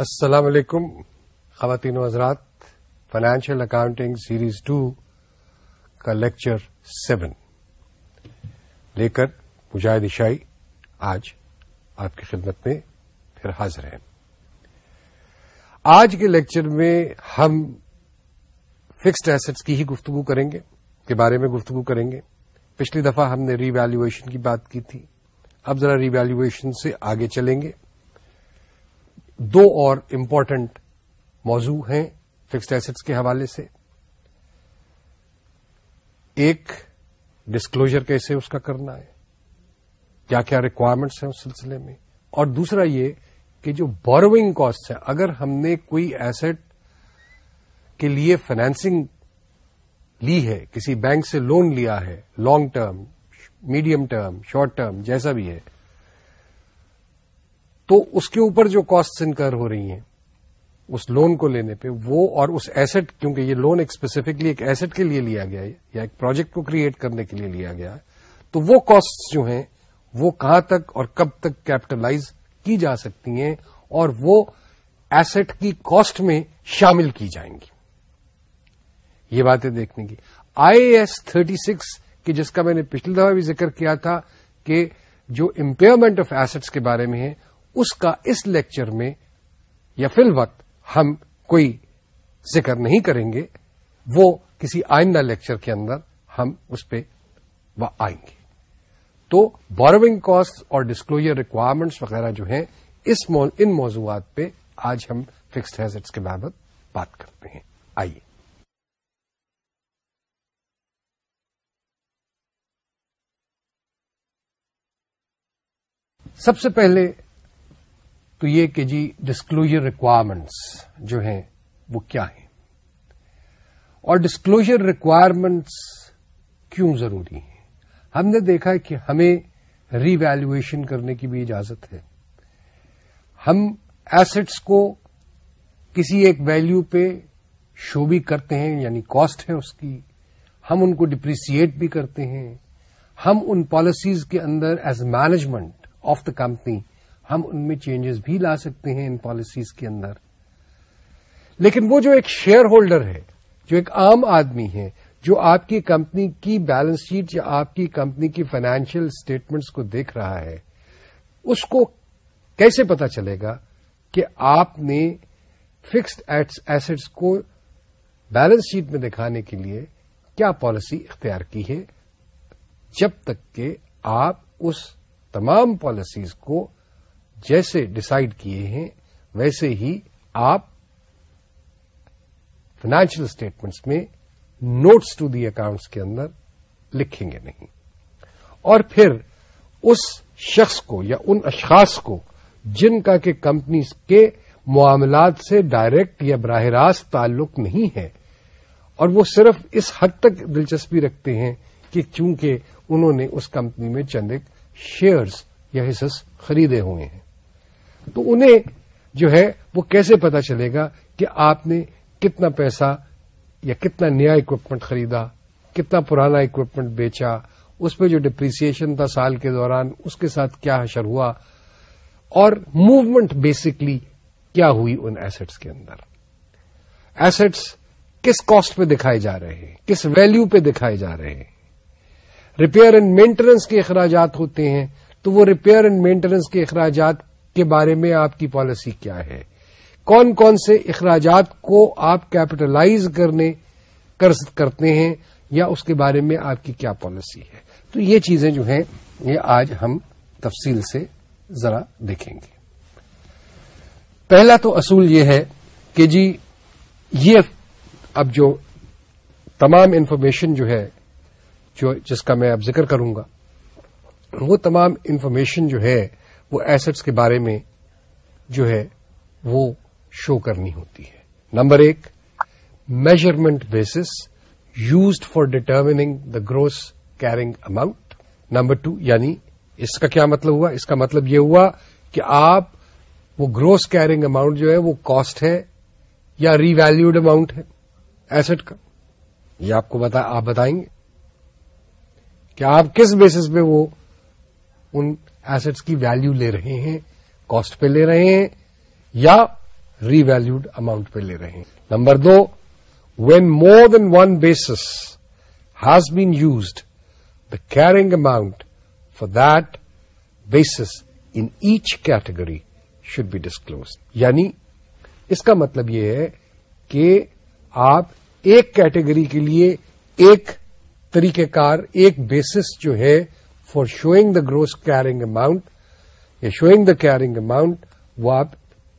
السلام علیکم خواتین و حضرات فائنینشیل اکاؤنٹنگ سیریز ٹو کا لیکچر سیون لے کر مجاہد عشائی آج آپ کی خدمت میں پھر حاضر ہیں۔ آج کے لیکچر میں ہم فکسڈ ایسٹس کی ہی گفتگو کریں گے، کے بارے میں گفتگو کریں گے۔ پچھلی دفعہ ہم نے ری ویلویشن کی بات کی تھی، اب ذرا ری ویلویشن سے آگے چلیں گے۔ دو اور امپورٹنٹ موضوع ہیں فکسڈ ایسٹس کے حوالے سے۔ ایک ڈسکلوجر کیسے اس کا کرنا ہے؟ کیا کیا ریکوائرمنٹس ہیں اس سلسلے میں؟ اور دوسرا یہ کہ جو بوروئنگ کاسٹ ہے اگر ہم نے کوئی ایسٹ کے لیے فائنینسنگ لی ہے، کسی بینک سے لون لیا ہے long term medium term short term جیسا بھی ہے تو اس کے اوپر جو کاسٹ انکر ہو رہی ہیں، اس لون کو لینے پہ، وہ اور اس ایسٹ کیونکہ یہ لون ایک اسپیسیفکلی ایک ایسٹ کے لیے لیا گیا ہے، یا ایک پروجیکٹ کو کریٹ کرنے کے لیے لیا گیا ہے، تو وہ کاسٹ جو ہیں، وہ کہاں تک اور کب تک کیپٹلائز کی جا سکتی ہیں اور وہ ایسٹ کی کاسٹ میں شامل کی جائیں گی۔ یہ باتیں دیکھنے کی۔ آئی ایس تھرٹی سکس کی جس کا میں نے پچھلی دفعہ بھی ذکر کیا تھا، کہ جو امپیئرمنٹ آف ایسٹس کے بارے میں ہے اس کا اس لیکچر میں یا فی الوقت ہم کوئی ذکر نہیں کریں گے، وہ کسی آئندہ لیکچر کے اندر ہم اس پہ آئیں گے۔ تو بوروئنگ کاسٹ اور ڈسکلوجر ریکوائرمنٹس وغیرہ جو ہیں، اس ان موضوعات پہ آج ہم فکسڈ ہیزٹس کے بابت بات کرتے ہیں۔ آئیے۔ سب سے پہلے تو یہ کہ جی ڈسکلوجر ریکوائرمنٹس جو ہیں وہ کیا ہیں؟ اور ڈسکلوجر ریکوائرمنٹس کیوں ضروری ہیں؟ ہم نے دیکھا کہ ہمیں ری ویلویشن کرنے کی بھی اجازت ہے۔ ہم ایسٹس کو کسی ایک ویلو پہ شو بھی کرتے ہیں یعنی کاسٹ ہے اس کی۔ ہم ان کو ڈپریسیٹ بھی کرتے ہیں۔ ہم ان پالیسیز کے اندر as management of the company ہم ان میں چینجز بھی لا سکتے ہیں ان پالیسیز کے اندر۔ لیکن وہ جو ایک شیئر ہولڈر ہے، جو ایک عام آدمی ہے، جو آپ کی کمپنی کی بیلنس شیٹ یا آپ کی کمپنی کی فائنینشیل اسٹیٹمنٹس کو دیکھ رہا ہے، اس کو کیسے پتا چلے گا کہ آپ نے فکسڈ ایسٹس کو بیلنس شیٹ میں دکھانے کے لیے کیا پالیسی اختیار کی ہے؟ جب تک کہ آپ اس تمام پالیسیز کو جیسے ڈسائڈ کیے ہیں، ویسے ہی آپ فائنینشیل اسٹیٹمنٹس میں نوٹس ٹو دی اکاؤنٹس کے اندر لکھیں گے نہیں۔ اور پھر اس شخص کو یا ان اشخاص کو جن کا کہ کمپنی کے معاملات سے ڈائریکٹ یا براہ راست تعلق نہیں ہے، اور وہ صرف اس حد تک دلچسپی رکھتے ہیں کہ چونکہ انہوں نے اس کمپنی میں چند ایک شیئرز یا حصص خریدے ہوئے ہیں۔ تو انہیں جو ہے وہ کیسے پتا چلے گا کہ آپ نے کتنا پیسہ یا کتنا نیا اکوپمنٹ خریدا، کتنا پرانا اکوپمنٹ بیچا، اس پہ جو ڈپریسیشن تھا سال کے دوران، اس کے ساتھ کیا حشر ہوا، اور موومنٹ بیسکلی کیا ہوئی ان ایسٹس کے اندر؟ ایسٹس کس کاسٹ پہ دکھائے جا رہے ہیں؟ کس ویلو پہ دکھائے جا رہے ہیں؟ ریپیئر اینڈ مینٹیننس کے اخراجات ہوتے ہیں، تو وہ ریپیئر اینڈ مینٹیننس کے اخراجات کے بارے میں آپ کی پالیسی کیا ہے؟ کون کون سے اخراجات کو آپ کیپٹلائز کرنے کرتے ہیں؟ یا اس کے بارے میں آپ کی کیا پالیسی ہے؟ تو یہ چیزیں جو ہیں، یہ آج ہم تفصیل سے ذرا دیکھیں گے۔ پہلا تو اصول یہ ہے کہ جی یہ اب جو تمام انفارمیشن جو ہے، جو جس کا میں اب ذکر کروں گا، وہ تمام انفارمیشن جو ہے وہ ایسٹس کے بارے میں جو ہے وہ شو کرنی ہوتی ہے۔ نمبر ایک measurement basis used for determining the gross carrying amount number two یعنی اس کا کیا مطلب ہوا؟ اس کا مطلب یہ ہوا کہ آپ وہ گروس کیرنگ اماؤنٹ جو ہے وہ کاسٹ ہے یا ری ویلوڈ اماؤنٹ ہے ایسٹ کا۔ یہ آپ کو بتا، آپ بتائیں گے کہ آپ کس بیسس پہ وہ ان ایسٹس کی ویلیو لے رہے ہیں کاسٹ پہ لے رہے ہیں یا ری ویلوڈ اماؤنٹ پہ لے رہے ہیں۔ Number do when more than one basis has been used the carrying amount for that basis in each category should be disclose یعنی اس کا مطلب یہ ہے کہ آپ ایک کیٹیگری کے لیے ایک طریقہ کار، ایک بیسس جو ہے for showing the gross carrying amount یا شوئنگ دا کیرنگ اماؤنٹ وہ آپ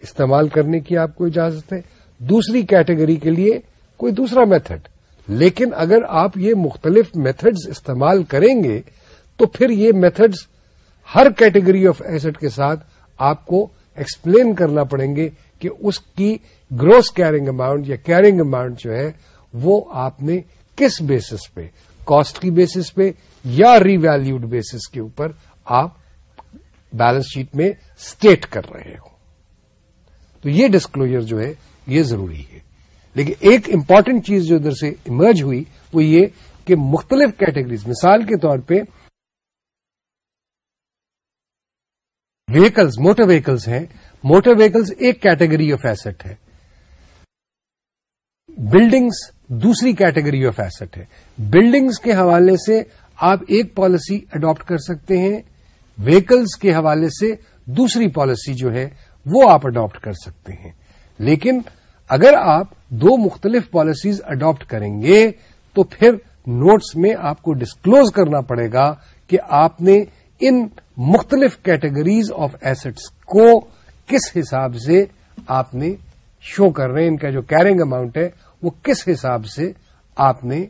استعمال کرنے کی آپ کو اجازت ہے۔ دوسری کیٹیگری کے لیے کوئی دوسرا میتھڈ لیکن اگر آپ یہ مختلف میتھڈز استعمال کریں گے، تو پھر یہ میتھڈز ہر کیٹیگری آف ایسٹ کے ساتھ آپ کو ایکسپلین کرنا پڑیں گے کہ اس کی گروس کیرنگ اماؤنٹ یا کیرنگ اماؤنٹ جو ہے، وہ آپ نے کس بیسس پہ کاسٹ کی بیسس پہ یا ری ویلوڈ بیسس کے اوپر آپ بیلنس شیٹ میں اسٹیٹ کر رہے ہو۔ تو یہ ڈسکلوجر جو ہے، یہ ضروری ہے۔ لیکن ایک امپورٹنٹ چیز جو ادھر سے ایمرج ہوئی، وہ یہ کہ مختلف کیٹیگریز مثال کے طور پہ ویکلز موٹر ویکلز ہیں۔ موٹر ویکلز ایک کیٹیگری آف ایسٹ ہے۔ بلڈنگز دوسری کیٹیگری آف ایسٹ ہے۔ بلڈنگز کے حوالے سے آپ ایک پالیسی اڈاپٹ کر سکتے ہیں وہیکلس کے حوالے سے دوسری پالیسی جو ہے، وہ آپ اڈاپٹ کر سکتے ہیں۔ لیکن اگر آپ دو مختلف پالیسیز اڈاپٹ کریں گے، تو پھر نوٹس میں آپ کو ڈسکلوز کرنا پڑے گا کہ آپ نے ان مختلف کیٹیگریز آف ایسٹس کو کس حساب سے آپ نے شو کر رہے ہیں۔ ان کا جو کیرنگ اماؤنٹ ہے، وہ کس حساب سے آپ نے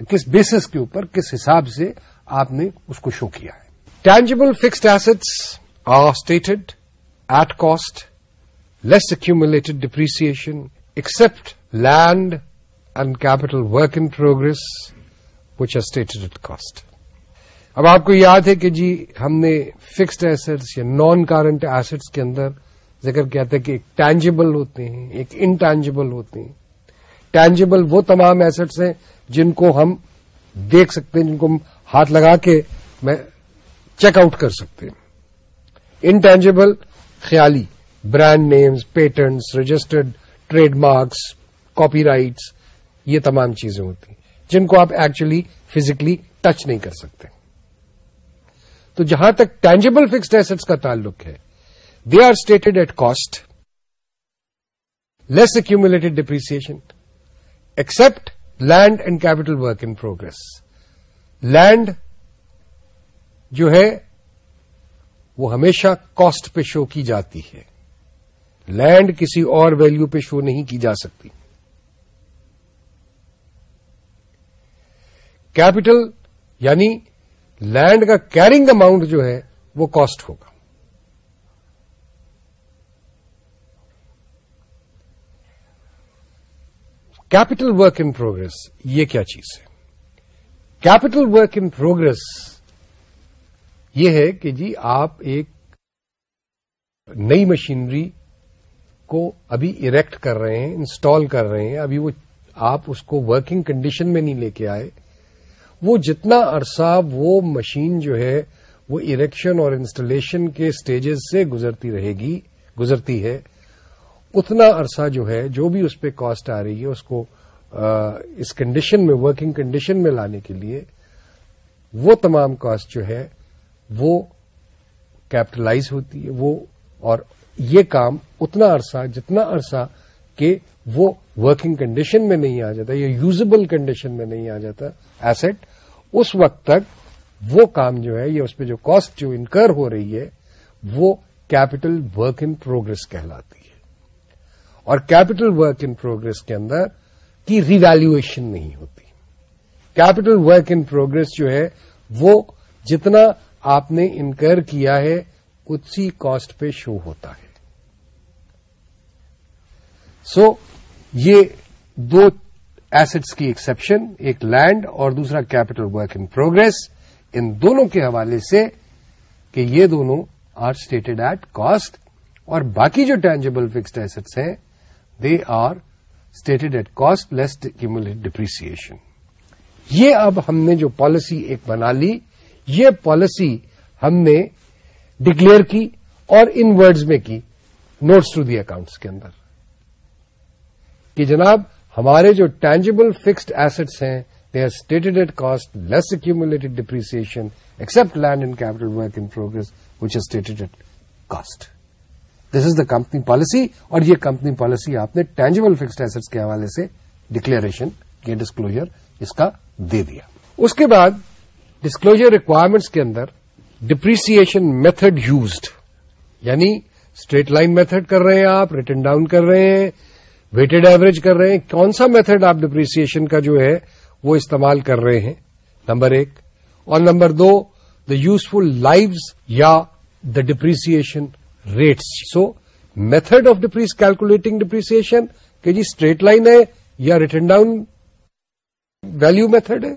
کس بیسس کے اوپر، کس حساب سے آپ نے اس کو شو کیا ہے۔ Tangible fixed assets are stated at cost less accumulated depreciation except land and capital work in progress which are stated at cost اب آپ کو یاد ہے کہ جی ہم نے فکسڈ ایسٹس یا نان کارنٹ ایسٹس کے اندر ذکر کیا تھا کہ ایک ٹینجیبل ہوتے ہیں، ایک انٹینجیبل ہوتے ہیں۔ ٹینجیبل وہ تمام ایسٹس ہیں جن کو ہم دیکھ سکتے ہیں، جن کو ہم ہاتھ لگا کے میں چیک آؤٹ کر سکتے ہیں۔ انٹینجیبل خیالی brand names patents registered trademarks copyrights یہ تمام چیزیں ہوتی ہیں۔ جن کو آپ ایکچولی فزیکلی ٹچ نہیں کر سکتے۔ تو جہاں تک ٹینجیبل فکسڈ ایسٹس کا تعلق ہے they are stated at cost less accumulated depreciation except land and capital work in progress land جو ہے، وہ ہمیشہ کاسٹ پہ شو کی جاتی ہے. لینڈ کسی اور ویلیو پہ شو نہیں کی جا سکتی. کیپٹل یعنی لینڈ کا کیرنگ اماؤنٹ جو ہے، وہ کاسٹ ہوگا. کیپٹل ورک ان پروگرس یہ کیا چیز ہے؟ کیپٹل ورک ان پروگرس یہ ہے کہ جی آپ ایک نئی مشینری کو ابھی اریکٹ کر رہے ہیں انسٹال کر رہے ہیں، ابھی وہ آپ اس کو ورکنگ کنڈیشن میں نہیں لے کے آئے۔ وہ جتنا عرصہ وہ مشین جو ہے، وہ اریکشن اور انسٹالیشن کے سٹیجز سے گزرتی رہے گی، گزرتی ہے۔ اتنا عرصہ جو ہے، جو بھی اس پہ کاسٹ آ رہی ہے، اس کو اس کنڈیشن میں ورکنگ کنڈیشن میں لانے کے لیے وہ تمام کاسٹ جو ہے، وہ کیپٹلائز ہوتی ہے، وہ، اور یہ کام اتنا عرصہ، جتنا عرصہ کہ وہ ورکنگ کنڈیشن میں نہیں آ جاتا، یا یوزبل کنڈیشن میں نہیں آ جاتا ایسٹ اس وقت تک وہ کام جو ہے، یا اس پہ جو کاسٹ جو انکر ہو رہی ہے، وہ کیپٹل ورک ان پروگرس کہلاتی ہے۔ اور کیپٹل ورک ان پروگرس کے اندر کی ریویلویشن نہیں ہوتی۔ کیپٹل ورک ان پروگرس جو ہے وہ جتنا آپ نے انکر کیا ہے اسی کاسٹ پہ شو ہوتا ہے۔ سو so, یہ دو ایسٹس کی ایکسپشن ایک لینڈ اور دوسرا کیپٹل ورک ان پروگرس ان دونوں کے حوالے سے کہ یہ دونوں آر اسٹیٹڈ ایٹ کاسٹ اور باقی جو ٹینجیبل فکسڈ ایسٹس ہیں they are stated at cost less depreciation یہ اب ہم نے جو پالیسی ایک بنا لی، یہ پالیسی ہم نے ڈکلیئر کی اور ان ورڈز میں کی نوٹس ٹو دی اکاؤنٹس کے اندر۔ کہ جناب، ہمارے جو ٹینجیبل فکسڈ ایسٹس ہیں they are stated at cost less accumulated depreciation except land and capital work in progress which stated at cost this is the company policy اور یہ company policy آپ نے ٹینجیبل فکسڈ ایسٹس کے حوالے سے declaration کے disclosure اس کا دے دیا۔ اس کے بعد ڈسکلوجر ریکوائرمنٹس کے اندر ڈپریسن میتھڈ یوزڈ یعنی اسٹریٹ لائن میتھڈ کر رہے ہیں آپ ریٹرن ڈاؤن کر رہے ہیں ویٹڈ ایوریج کر رہے ہیں۔ کون سا میتھڈ آپ ڈپریسن کا جو ہے وہ استعمال کر رہے ہیں؟ نمبر ایک۔ اور نمبر دو دا یوزفل لائفز یا the depreciation rates so method of depreciation calculating depreciation کہ جی اسٹریٹ لائن ہے یا ریٹرن ڈاؤن ویلو میتھڈ ہے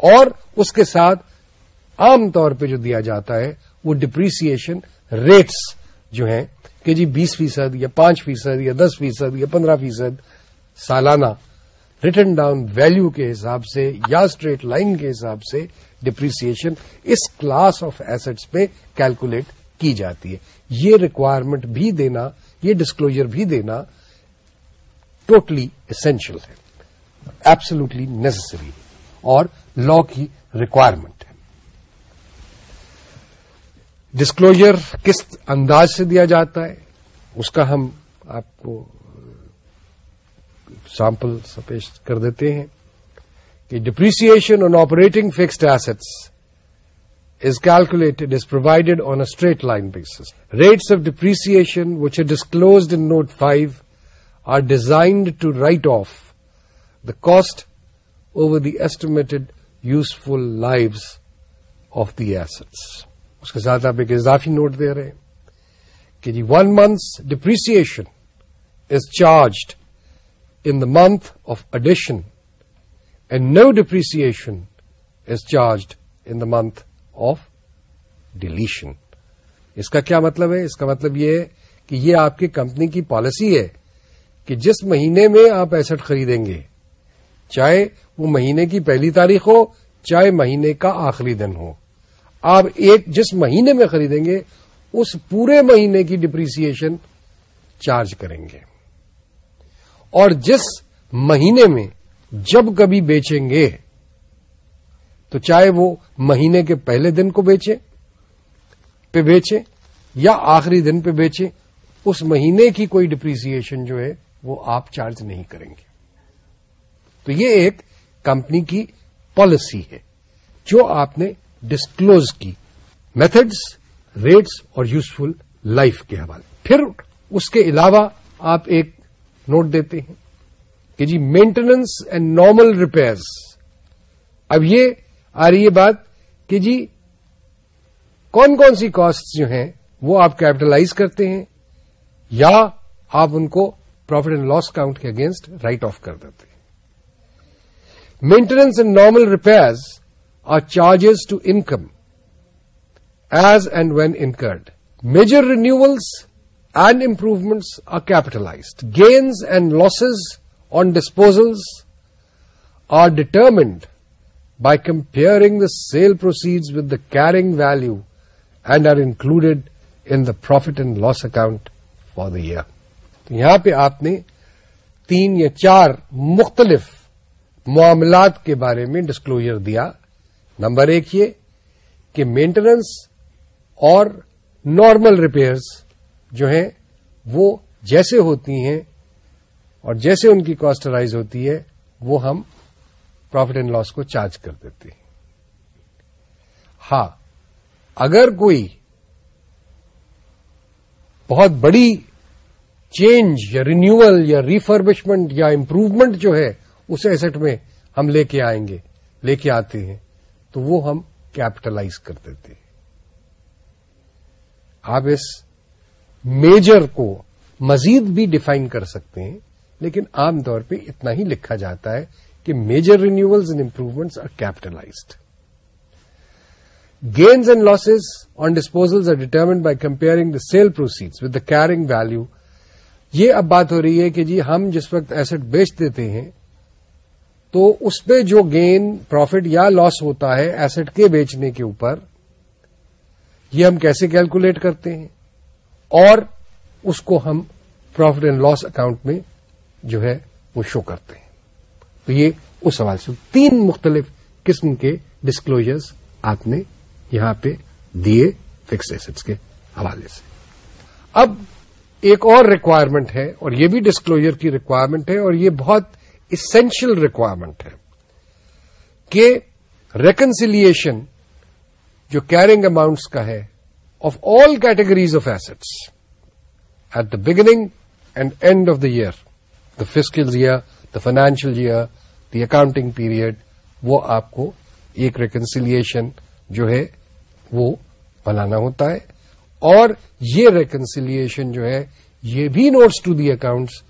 اور اس کے ساتھ عام طور پہ جو دیا جاتا ہے وہ ڈپریسن ریٹس جو ہیں کہ جی بیس فیصد یا پانچ فیصد یا دس فیصد یا پندرہ فیصد سالانہ ریٹرن ڈاؤن ویلو کے حساب سے یا اسٹریٹ لائن کے حساب سے ڈپریسن اس کلاس آف ایسٹس پہ کیلکولیٹ کی جاتی ہے۔ یہ ریکوائرمنٹ بھی دینا، یہ ڈسکلوجر بھی دینا ٹوٹلی اسینشل ہے۔ ایبسلوٹلی نیسسری اور لا کی ریکوائرمنٹ ہے۔ ڈسکلوجر کس انداز سے دیا جاتا ہے؟ اس کا ہم آپ کو سیمپل پیش کر دیتے ہیں کہ depreciation on operating fixed assets is calculated as provided on a straight line basis rates of depreciation which a disclosed in note five are designed to write off the cost over the estimated useful lives of the assets اس کے ساتھ آپ ایک اضافی note دے رہے ہیں کہ جی one month's depreciation is charged in the month of addition and no depreciation is charged in the month of deletion اس کا کیا مطلب ہے؟ اس کا مطلب یہ ہے کہ یہ آپ کی کمپنی کی پالیسی ہے کہ جس مہینے میں آپ ایسٹ خریدیں گے، چاہے وہ مہینے کی پہلی تاریخ ہو، چاہے مہینے کا آخری دن ہو۔ آپ ایک جس مہینے میں خریدیں گے، اس پورے مہینے کی ڈپریسن چارج کریں گے۔ اور جس مہینے میں جب کبھی بیچیں گے تو چاہے وہ مہینے کے پہلے دن کو بیچیں پہ بیچیں یا آخری دن پہ بیچیں اس مہینے کی کوئی ڈپریسن جو ہے وہ آپ چارج نہیں کریں گے۔ تو یہ ایک کمپنی کی پالیسی ہے، جو آپ نے ڈسکلوز کی۔ میتھڈس ریٹس اور یوزفل لائف کے حوالے۔ پھر اس کے علاوہ آپ ایک نوٹ دیتے ہیں کہ جی مینٹیننس اینڈ نارمل ریپیئرز اب یہ آ رہی ہے بات کہ جی کون کون سی کاسٹ جو ہیں وہ آپ کیپٹلائز کرتے ہیں یا آپ ان کو پروفٹ اینڈ لاس کاؤنٹ کے اگینسٹ رائٹ آف کر دیتے ہیں؟ Maintenance and normal repairs are charges to income as and when incurred major renewals and improvements are capitalised gains and losses on disposals are determined by comparing the sale proceeds with the carrying value and are included in the profit and loss account for the year. تو یہاں پہ آپ نے تین یا چار مختلف معاملات کے بارے میں ڈسکلوجر دیا نمبر ایک یہ کہ مینٹیننس اور نارمل ریپیئرز جو ہیں وہ جیسے ہوتی ہیں اور جیسے ان کی کاسٹ رائز ہوتی ہے وہ ہم پروفٹ اینڈ لاس کو چارج کر دیتے ہیں ہاں اگر کوئی بہت بڑی چینج یا رینیول یا ریفربشمنٹ یا امپروومنٹ جو ہے، اس ایسٹ میں ہم لے کے آئیں گے، لے کے آتے ہیں، تو وہ ہم کیپٹلائز کر دیتے ہیں۔ آپ اس میجر کو مزید بھی ڈیفائن کر سکتے ہیں، لیکن عام طور پہ اتنا ہی لکھا جاتا ہے کہ major renewals and improvements are capitalised gains and losses on disposals are determined by comparing the sale proceed with the carrying value یہ اب بات ہو رہی ہے کہ جی ہم جس وقت ایسٹ بیچ دیتے ہیں تو اس پہ جو گین پروفٹ یا لاس ہوتا ہے ایسٹ کے بیچنے کے اوپر، یہ ہم کیسے کیلکولیٹ کرتے ہیں؟ اور اس کو ہم پروفٹ اینڈ لاس اکاؤنٹ میں جو ہے وہ شو کرتے ہیں۔ تو یہ اس حوالے سے تین مختلف قسم کے ڈسکلوجرز آپ نے یہاں پہ دیے فکس ایسٹس کے حوالے سے۔ اب ایک اور ریکوائرمنٹ ہے اور یہ بھی ڈسکلوجر کی ریکوائرمنٹ ہے اور یہ بہت اسینشل ریکوائرمنٹ ہے کہ ریکنسیلشن جو کیرنگ اماؤنٹس کا ہے of all categories of assets at the beginning and end of the year the physical year the financial year the accounting period وہ آپ کو ایک ریکنسیلشن جو ہے وہ بنانا ہوتا ہے اور یہ ریکنسیلشن جو ہے یہ بھی نوٹس ٹو دی اکاؤنٹس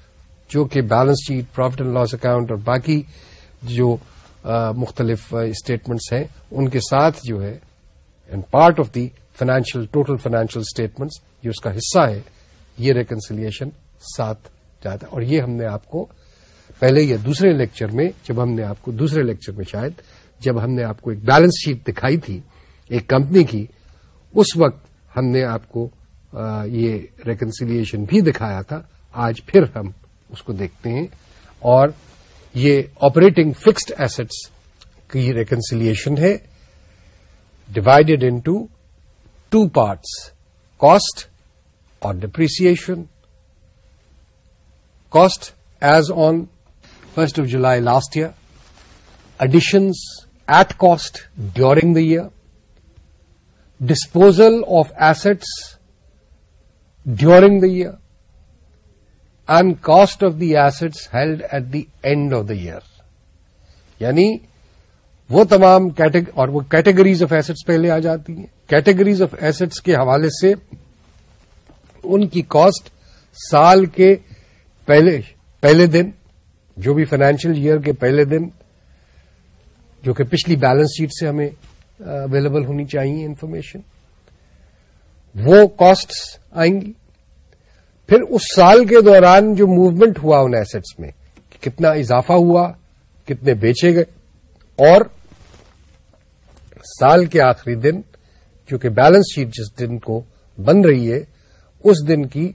جو کہ balance sheet profit and loss account اور باقی جو مختلف اسٹیٹمنٹس ہیں، ان کے ساتھ جو ہے and part of the financial total financial statements جو اس کا حصہ ہے، یہ ریکنسیلشن ساتھ جاتا ہے اور یہ ہم نے آپ کو پہلے یا دوسرے لیکچر میں، جب ہم نے آپ کو دوسرے لیکچر میں شاید، جب ہم نے آپ کو ایک بیلنس شیٹ دکھائی تھی، ایک کمپنی کی، اس وقت ہم نے آپ کو یہ ریکنسیلشن بھی دکھایا تھا۔ آج پھر ہم اس کو دیکھتے ہیں۔ اور یہ آپریٹنگ فکسڈ ایسٹس کی ریکنسیلشن ہے۔ Divided into two parts cost اور depreciation cost as on first of July last year additions at cost during the year disposal of assets during the year and cost of the assets held at the end of the year یعنی وہ تمام اور وہ categories of assets پہلے آ جاتی ہیں. Categories of assets کے حوالے سے ان کی کاسٹ سال کے پہلے پہلے دن جو بھی فائنینشیل ایئر کے پہلے دن جو کہ پچھلی بیلنس شیٹ سے ہمیں اویلیبل ہونی چاہیے انفارمیشن وہ کاسٹ آئیں گی. پھر اس سال کے دوران جو موومنٹ ہوا ان ایسٹس میں کتنا اضافہ ہوا، کتنے بیچے گئے، اور سال کے آخری دن جو کہ بیلنس شیٹ جس دن کو بن رہی ہے، اس دن کی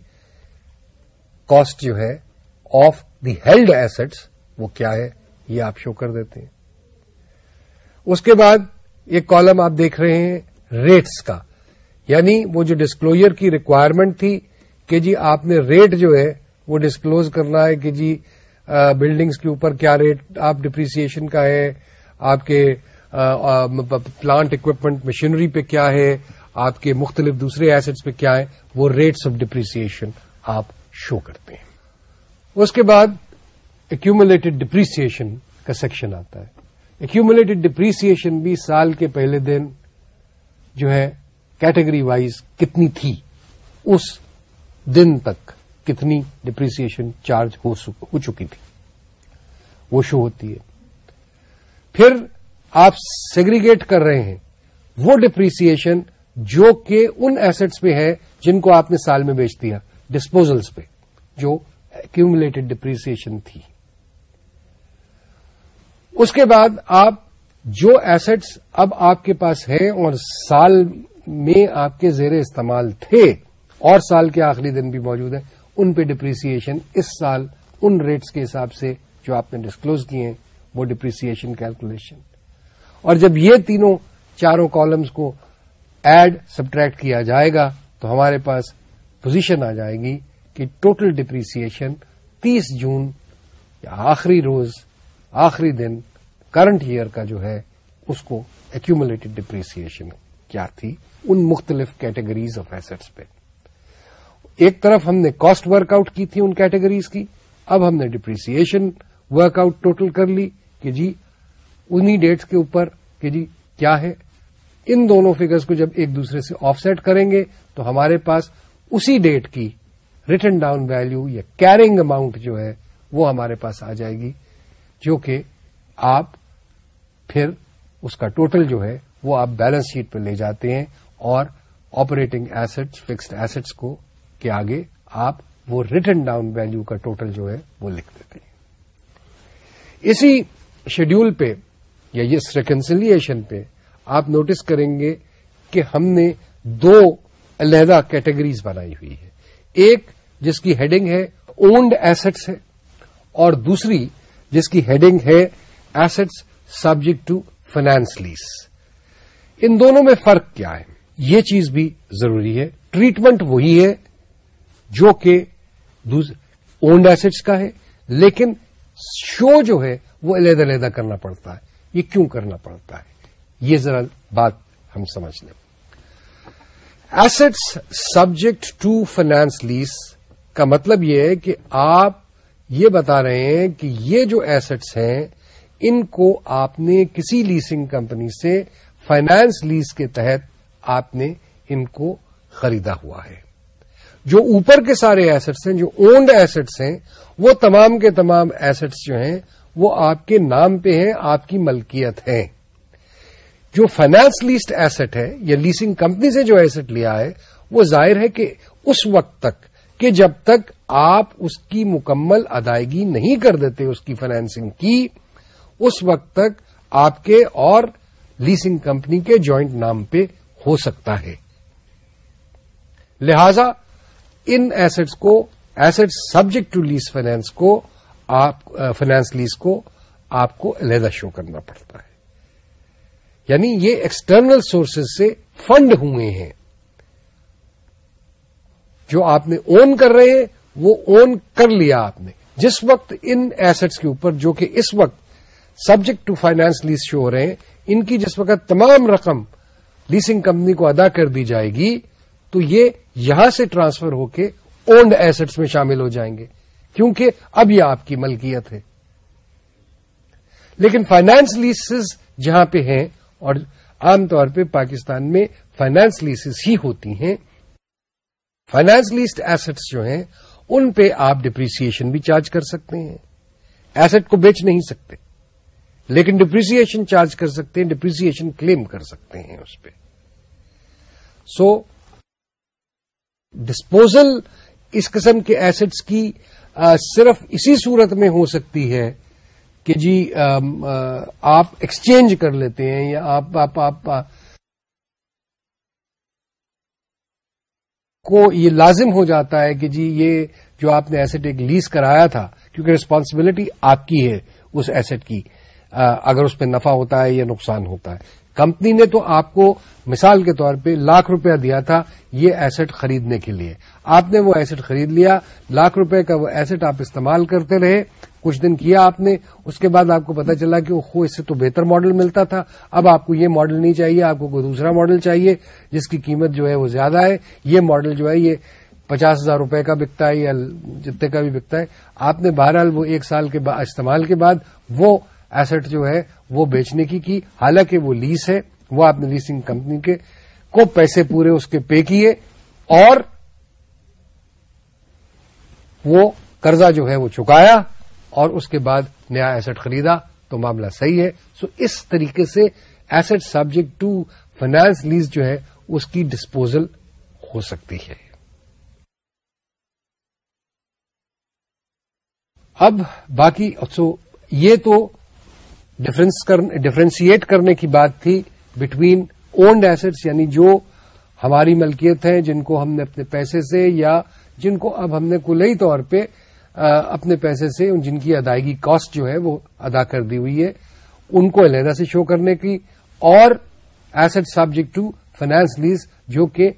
کاسٹ جو ہے آف دی ہیلڈ ایسٹس وہ کیا ہے؟ یہ آپ شو کر دیتے ہیں۔ اس کے بعد ایک کالم آپ دیکھ رہے ہیں ریٹس کا۔ یعنی وہ جو ڈسکلوجر کی ریکوائرمنٹ تھی کہ جی آپ نے ریٹ جو ہے وہ ڈسکلوز کرنا ہے کہ جی بلڈنگس کے اوپر کیا ریٹ آپ ڈپریسن کا ہے، آپ کے پلانٹ اکوپمنٹ مشینری پہ کیا ہے، آپ کے مختلف دوسرے ایسٹس پہ کیا ہے، وہ ریٹس آف ڈپریسن آپ شو کرتے ہیں۔ اس کے بعد ایکومولیٹڈ ڈپریسن کا سیکشن آتا ہے۔ ایکومولیٹڈ ڈپریسن بھی سال کے پہلے دن جو ہے کیٹیگری وائز کتنی تھی؟ اس دن تک کتنی ڈپریسن چارج ہو چکی تھی۔ وہ شو ہوتی ہے۔ پھر آپ سیگریگیٹ کر رہے ہیں۔ وہ ڈپریسن جو کہ ان ایسٹس پہ ہے جن کو آپ نے سال میں بیچ دیا۔ ڈسپوزلس پہ۔ جو ایکومولیٹڈ ڈپریسن تھی۔ اس کے بعد آپ جو ایسٹس اب آپ کے پاس ہیں اور سال میں آپ کے زیر استعمال تھے اور سال کے آخری دن بھی موجود ہیں، ان پہ ڈپریسن اس سال ان ریٹس کے حساب سے جو آپ نے ڈسکلوز کیے ہیں، وہ ڈپریسن کیلکولیشن اور جب یہ تینوں چاروں کالمز کو ایڈ سبٹریکٹ کیا جائے گا، تو ہمارے پاس پوزیشن آ جائے گی۔ کہ ٹوٹل ڈپریسن تیس جون یا آخری روز، آخری دن، کرنٹ ایئر کا جو ہے، اس کو ایکومولیٹڈ ڈپریسن کیا تھی؟ ان مختلف کیٹیگریز آف ایسٹس پہ۔ ایک طرف ہم نے کاسٹ ورک آؤٹ کی تھی ان کیٹیگریز کی، اب ہم نے ڈپریسن ورک آؤٹ ٹوٹل کر لی کہ جی انہی ڈیٹس کے اوپر کہ جی کیا ہے؟ ان دونوں فگرز کو جب ایک دوسرے سے آف سیٹ کریں گے تو ہمارے پاس اسی ڈیٹ کی ریٹرن ڈاؤن ویلو یا کیرنگ اماؤنٹ جو ہے وہ ہمارے پاس آ جائے گی، جو کہ آپ پھر اس کا ٹوٹل جو ہے وہ آپ بیلنس شیٹ پہ لے جاتے ہیں اور آپریٹنگ ایسٹس، فکسڈ ایسٹس کو کے آگے آپ وہ ریٹرن ڈاؤن ویلو کا ٹوٹل جو ہے وہ لکھ دیتے ہیں۔ اسی شیڈیول پہ یا اس ریکنسیلشن پہ آپ نوٹس کریں گے کہ ہم نے دو علیحدہ کیٹیگریز بنائی ہوئی ہے ایک جس کی ہیڈنگ ہے اونڈ ایسٹس ہے اور دوسری جس کی ہیڈنگ ہے assets subject to finance lease ان دونوں میں فرق کیا ہے؟ یہ چیز بھی ضروری ہے۔ ٹریٹمنٹ وہی ہے جو کہ اونڈ ایسٹس کا ہے، لیکن شو جو ہے وہ علیحدہ علیحدہ کرنا پڑتا ہے۔ یہ کیوں کرنا پڑتا ہے؟ یہ ذرا بات ہم سمجھ لیں۔ Assets subject to finance lease کا مطلب یہ ہے کہ آپ یہ بتا رہے ہیں کہ یہ جو ایسٹس ہیں، ان کو آپ نے کسی لیسنگ کمپنی سے فائنانس لیز کے تحت آپ نے ان کو خریدا ہوا ہے۔ جو اوپر کے سارے ایسٹس ہیں، جو اونڈ ایسٹس ہیں، وہ تمام کے تمام ایسٹس جو ہیں، وہ آپ کے نام پہ ہیں، آپ کی ملکیت ہیں۔ جو فائنانس لیسٹ ایسٹ ہے، یا لیسنگ کمپنی سے جو ایسٹ لیا ہے، وہ ظاہر ہے کہ اس وقت تک کہ جب تک آپ اس کی مکمل ادائیگی نہیں کر دیتے اس کی فائنینسنگ کی، اس وقت تک آپ کے اور لیسنگ کمپنی کے جوائنٹ نام پہ ہو سکتا ہے۔ لہذا ان ایسٹس کو asset subject to lease finance کو آپ فائنانس لیز کو آپ کو علیحدہ شو کرنا پڑتا ہے۔ یعنی یہ ایکسٹرنل سورسز سے فنڈ ہوئے ہیں۔ جو آپ نے اون کر رہے ہیں، وہ اون کر لیا آپ نے۔ جس وقت ان ایسٹس کے اوپر، جو کہ اس وقت subject to finance lease show ہو رہے ہیں، ان کی جس وقت تمام رقم لیسنگ کمپنی کو ادا کر دی جائے گی، تو یہ یہاں سے ٹرانسفر ہو کے اونڈ ایسٹس میں شامل ہو جائیں گے۔ کیونکہ اب یہ آپ کی ملکیت ہے۔ لیکن فائنانس لیسز جہاں پہ ہیں، اور عام طور پہ پاکستان میں فائنانس لیسز ہی ہوتی ہیں فائنانس لیسڈ ایسٹس جو ہیں، ان پہ آپ ڈپریسن بھی چارج کر سکتے ہیں۔ ایسٹ کو بیچ نہیں سکتے۔ لیکن ڈپریسن چارج کر سکتے ہیں ڈپریسن کلیم کر سکتے ہیں اس پہ۔ سو ڈسپوزل اس قسم کے ایسٹس کی صرف اسی صورت میں ہو سکتی ہے کہ جی آپ ایکسچینج کر لیتے ہیں یا آپ آپ آپ کو یہ لازم ہو جاتا ہے کہ جی یہ جو آپ نے ایسٹ ایک لیز کرایا تھا، کیونکہ ریسپانسبلٹی آپ کی ہے اس ایسٹ کی اگر اس پہ نفع ہوتا ہے یا نقصان ہوتا ہے۔ کمپنی نے تو آپ کو مثال کے طور پہ لاکھ روپیہ دیا تھا یہ ایسٹ خریدنے کے لیے۔ آپ نے وہ ایسٹ خرید لیا، لاکھ روپے کا وہ ایسٹ آپ استعمال کرتے رہے۔ کچھ دن کیا آپ نے، اس کے بعد آپ کو پتا چلا کہ وہ اس سے تو بہتر ماڈل ملتا تھا۔ اب آپ کو یہ ماڈل نہیں چاہیے، آپ کو کوئی دوسرا ماڈل چاہیے، جس کی قیمت جو ہے وہ زیادہ ہے۔ یہ ماڈل جو ہے، یہ پچاس ہزار روپے کا بکتا ہے یا جتنے کا بھی بکتا ہے۔ آپ نے بہرحال وہ ایک سال کے استعمال کے بعد وہ ایسٹ جو ہے وہ بیچنے کی کی۔ حالانکہ وہ لیس ہے، وہ آپ نے لیسنگ کمپنی کے کو پیسے پورے اس کے پے کیے اور وہ قرضہ جو ہے وہ چکایا۔ اور اس کے بعد نیا ایسٹ خریدا، تو معاملہ صحیح ہے۔ سو اس طریقے سے asset subject to finance lease جو ہے، اس کی ڈسپوزل ہو سکتی ہے۔ اب باقی سو یہ تو ڈفرینشیٹ کرنے کی بات تھی بٹوین اونڈ ایسٹس یعنی جو ہماری ملکیت ہیں، جن کو ہم نے اپنے پیسے سے یا جن کو اب ہم نے کلئی طور پہ اپنے پیسے سے جن کی ادائیگی کاسٹ جو ہے وہ ادا کر دی ہوئی ہے، ان کو علیحدہ سے شو کرنے کی، اور asset subject to finance lease جو کہ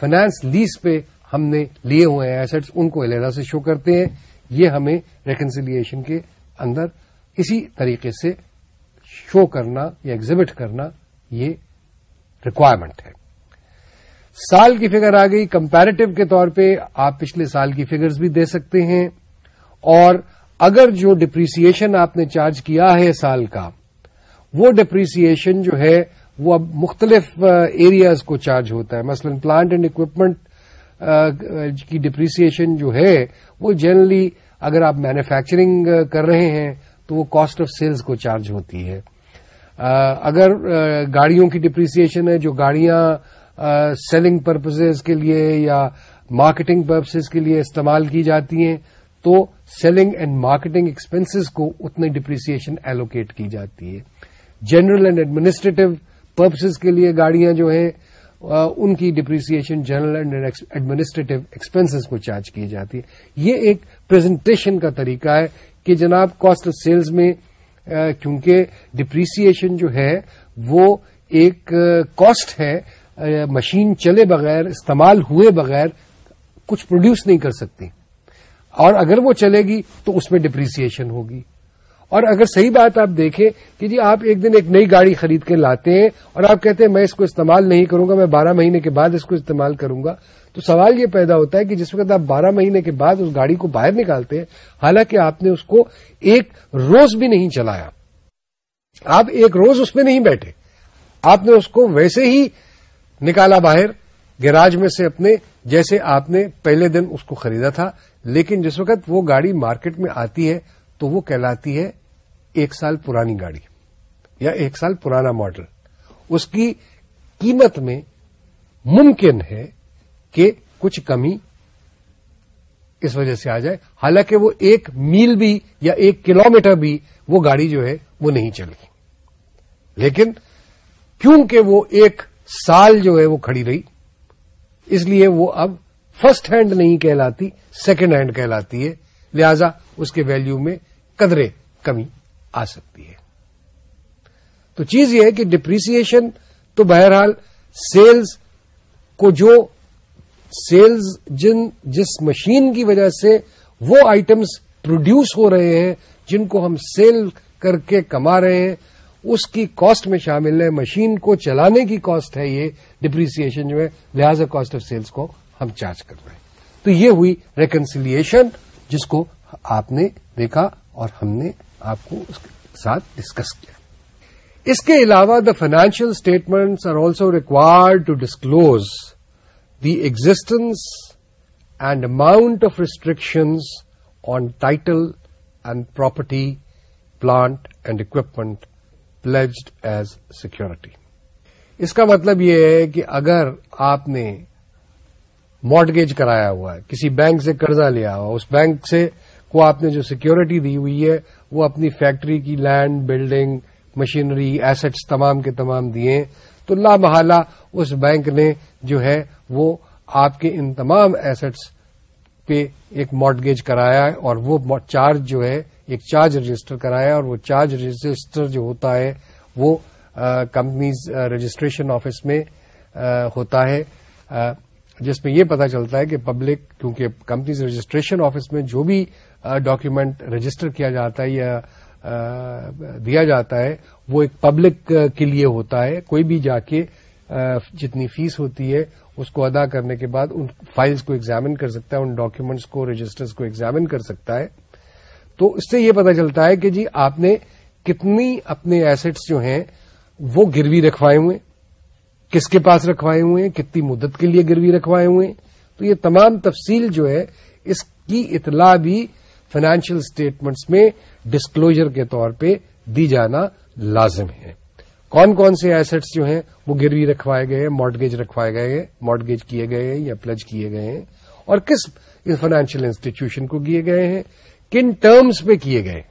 فائنانس لیز پہ ہم نے لیے ہوئے ہیں ایسٹس ان کو علیحدہ سے شو کرتے ہیں۔ یہ ہمیں ریکنسیلیشن کے اندر اسی طریقے سے شو کرنا یا ایگزبٹ کرنا یہ ریکوائرمنٹ ہے۔ سال کی فگر آ گئی۔ کمپیرٹیو کے طور پہ آپ پچھلے سال کی فگرز بھی دے سکتے ہیں۔ اور اگر جو ڈپریسن آپ نے چارج کیا ہے سال کا، وہ ڈپریسن جو ہے، وہ اب مختلف ایریاز کو چارج ہوتا ہے۔ مثلا پلانٹ اینڈ اکوپمنٹ کی ڈپریسن جو ہے، وہ جنرلی اگر آپ مینوفیکچرنگ کر رہے ہیں، تو وہ کاسٹ آف سیلز کو چارج ہوتی ہے۔ اگر گاڑیوں کی ڈپریسن ہے، جو گاڑیاں سیلنگ پرپزز کے لیے یا مارکیٹنگ پرپسز کے لیے استعمال کی جاتی ہیں تو سیلنگ اینڈ مارکیٹنگ ایکسپینسز کو اتنی ڈپریسن ایلوکیٹ کی جاتی ہے۔ جنرل اینڈ ایڈمنسٹریٹو پرپسز کے لیے گاڑیاں جو ہیں ان کی depreciation general and administrative expenses کو چارج کی جاتی ہے۔ یہ ایک پریزنٹیشن کا طریقہ ہے کہ جناب کاسٹ آف سیلز میں کیونکہ ڈپریسیشن جو ہے، وہ ایک کاسٹ ہے۔ مشین چلے بغیر، استعمال ہوئے بغیر، کچھ پروڈیوس نہیں کر سکتی۔ اور اگر وہ چلے گی تو اس میں ڈپریسیشن ہوگی۔ اور اگر صحیح بات آپ دیکھیں کہ جی آپ ایک دن ایک نئی گاڑی خرید کے لاتے ہیں اور آپ کہتے ہیں میں اس کو استعمال نہیں کروں گا، میں بارہ مہینے کے بعد اس کو استعمال کروں گا، تو سوال یہ پیدا ہوتا ہے کہ جس وقت آپ بارہ مہینے کے بعد اس گاڑی کو باہر نکالتے ہیں، حالانکہ آپ نے اس کو ایک روز بھی نہیں چلایا۔ آپ ایک روز اس میں نہیں بیٹھے۔ آپ نے اس کو ویسے ہی نکالا باہر، گیراج میں سے اپنے، جیسے آپ نے پہلے دن اس کو خریدا تھا۔ لیکن جس وقت وہ گاڑی مارکیٹ میں آتی ہے تو وہ کہلاتی ہے ایک سال پرانی گاڑی یا ایک سال پرانا ماڈل۔ اس کی قیمت میں ممکن ہے کہ کچھ کمی اس وجہ سے آ جائے۔ حالانکہ وہ ایک میل بھی یا ایک کلومیٹر بھی وہ گاڑی جو ہے وہ نہیں چلی۔ لیکن کیونکہ وہ ایک سال جو ہے وہ کھڑی رہی، اس لیے وہ اب فرسٹ ہینڈ نہیں کہلاتی، سیکنڈ ہینڈ کہلاتی ہے۔ لہذا اس کے ویلیو میں قدرے کمی آ سکتی ہے۔ تو چیز یہ ہے کہ ڈپریسیشن تو بہرحال سیلز کو جو سیلز جن، جس مشین کی وجہ سے وہ آئٹمس پروڈیوس ہو رہے ہیں، جن کو ہم سیل کر کے کما رہے ہیں، اس کی کاسٹ میں شامل ہے۔ مشین کو چلانے کی کاسٹ ہے یہ ڈپریسیشن جو ہے، لہذا کاسٹ آف سیلز کو ہم چارج کر رہے ہیں۔ تو یہ ہوئی ریکنسیلیشن جس کو آپ نے دیکھا اور ہم نے آپ کو اس کے ساتھ ڈسکس کیا۔ اس کے علاوہ the financial statements are also required to disclose the existence and amount of restrictions on title and property plant and equipment pledged as security اس کا مطلب یہ ہے کہ اگر آپ نے مارٹگیج کرایا ہوا ہے، کسی بینک سے قرضہ لیا ہوا اس بینک سے کو آپ نے جو سیکورٹی دی ہوئی ہے، وہ اپنی فیکٹری کی لینڈ بلڈنگ مشینری ایسٹس تمام کے تمام دیے تو لا محالہ اس بینک نے جو ہے، وہ آپ کے ان تمام ایسٹس پہ ایک مارٹگیج کرایا ہے اور وہ چارج جو ہے، ایک چارج رجسٹر کرایا اور وہ چارج رجسٹر جو ہوتا ہے، وہ کمپنیز رجسٹریشن آفس میں ہوتا ہے۔ جس میں یہ پتا چلتا ہے کہ پبلک کیونکہ کمپنیز رجسٹریشن آفس میں جو بھی ڈاکیومنٹ رجسٹر کیا جاتا ہے یا دیا جاتا ہے، وہ ایک پبلک کے لیے ہوتا ہے۔ کوئی بھی جا کے جتنی فیس ہوتی ہے، اس کو ادا کرنے کے بعد ان فائلز کو ایگزامن کر سکتا ہے، ان ڈاکیومنٹس کو رجسٹرز کو ایگزامن کر سکتا ہے۔ تو اس سے یہ پتا چلتا ہے کہ جی آپ نے کتنی اپنے ایسٹس جو ہیں، وہ گروی رکھوائے ہوئے۔ کس کے پاس رکھوائے ہوئے ہیں؟ کتنی مدت کے لیے گروی رکھوائے ہوئے ہیں؟ تو یہ تمام تفصیل جو ہے، اس کی اطلاع بھی فائنینشیل اسٹیٹمنٹس میں ڈسکلوجر کے طور پہ دی جانا لازم ہے۔ کون کون سے ایسٹس جو ہیں، وہ گروی رکھوائے گئے ہیں مارٹگیج رکھوائے گئے ہیں مارٹگیج کیے گئے ہیں یا پلج کیے گئے ہیں؟ اور کس فائنینشیل انسٹیٹیوشن کو کیے گئے ہیں؟ کن ٹرمز پہ کیے گئے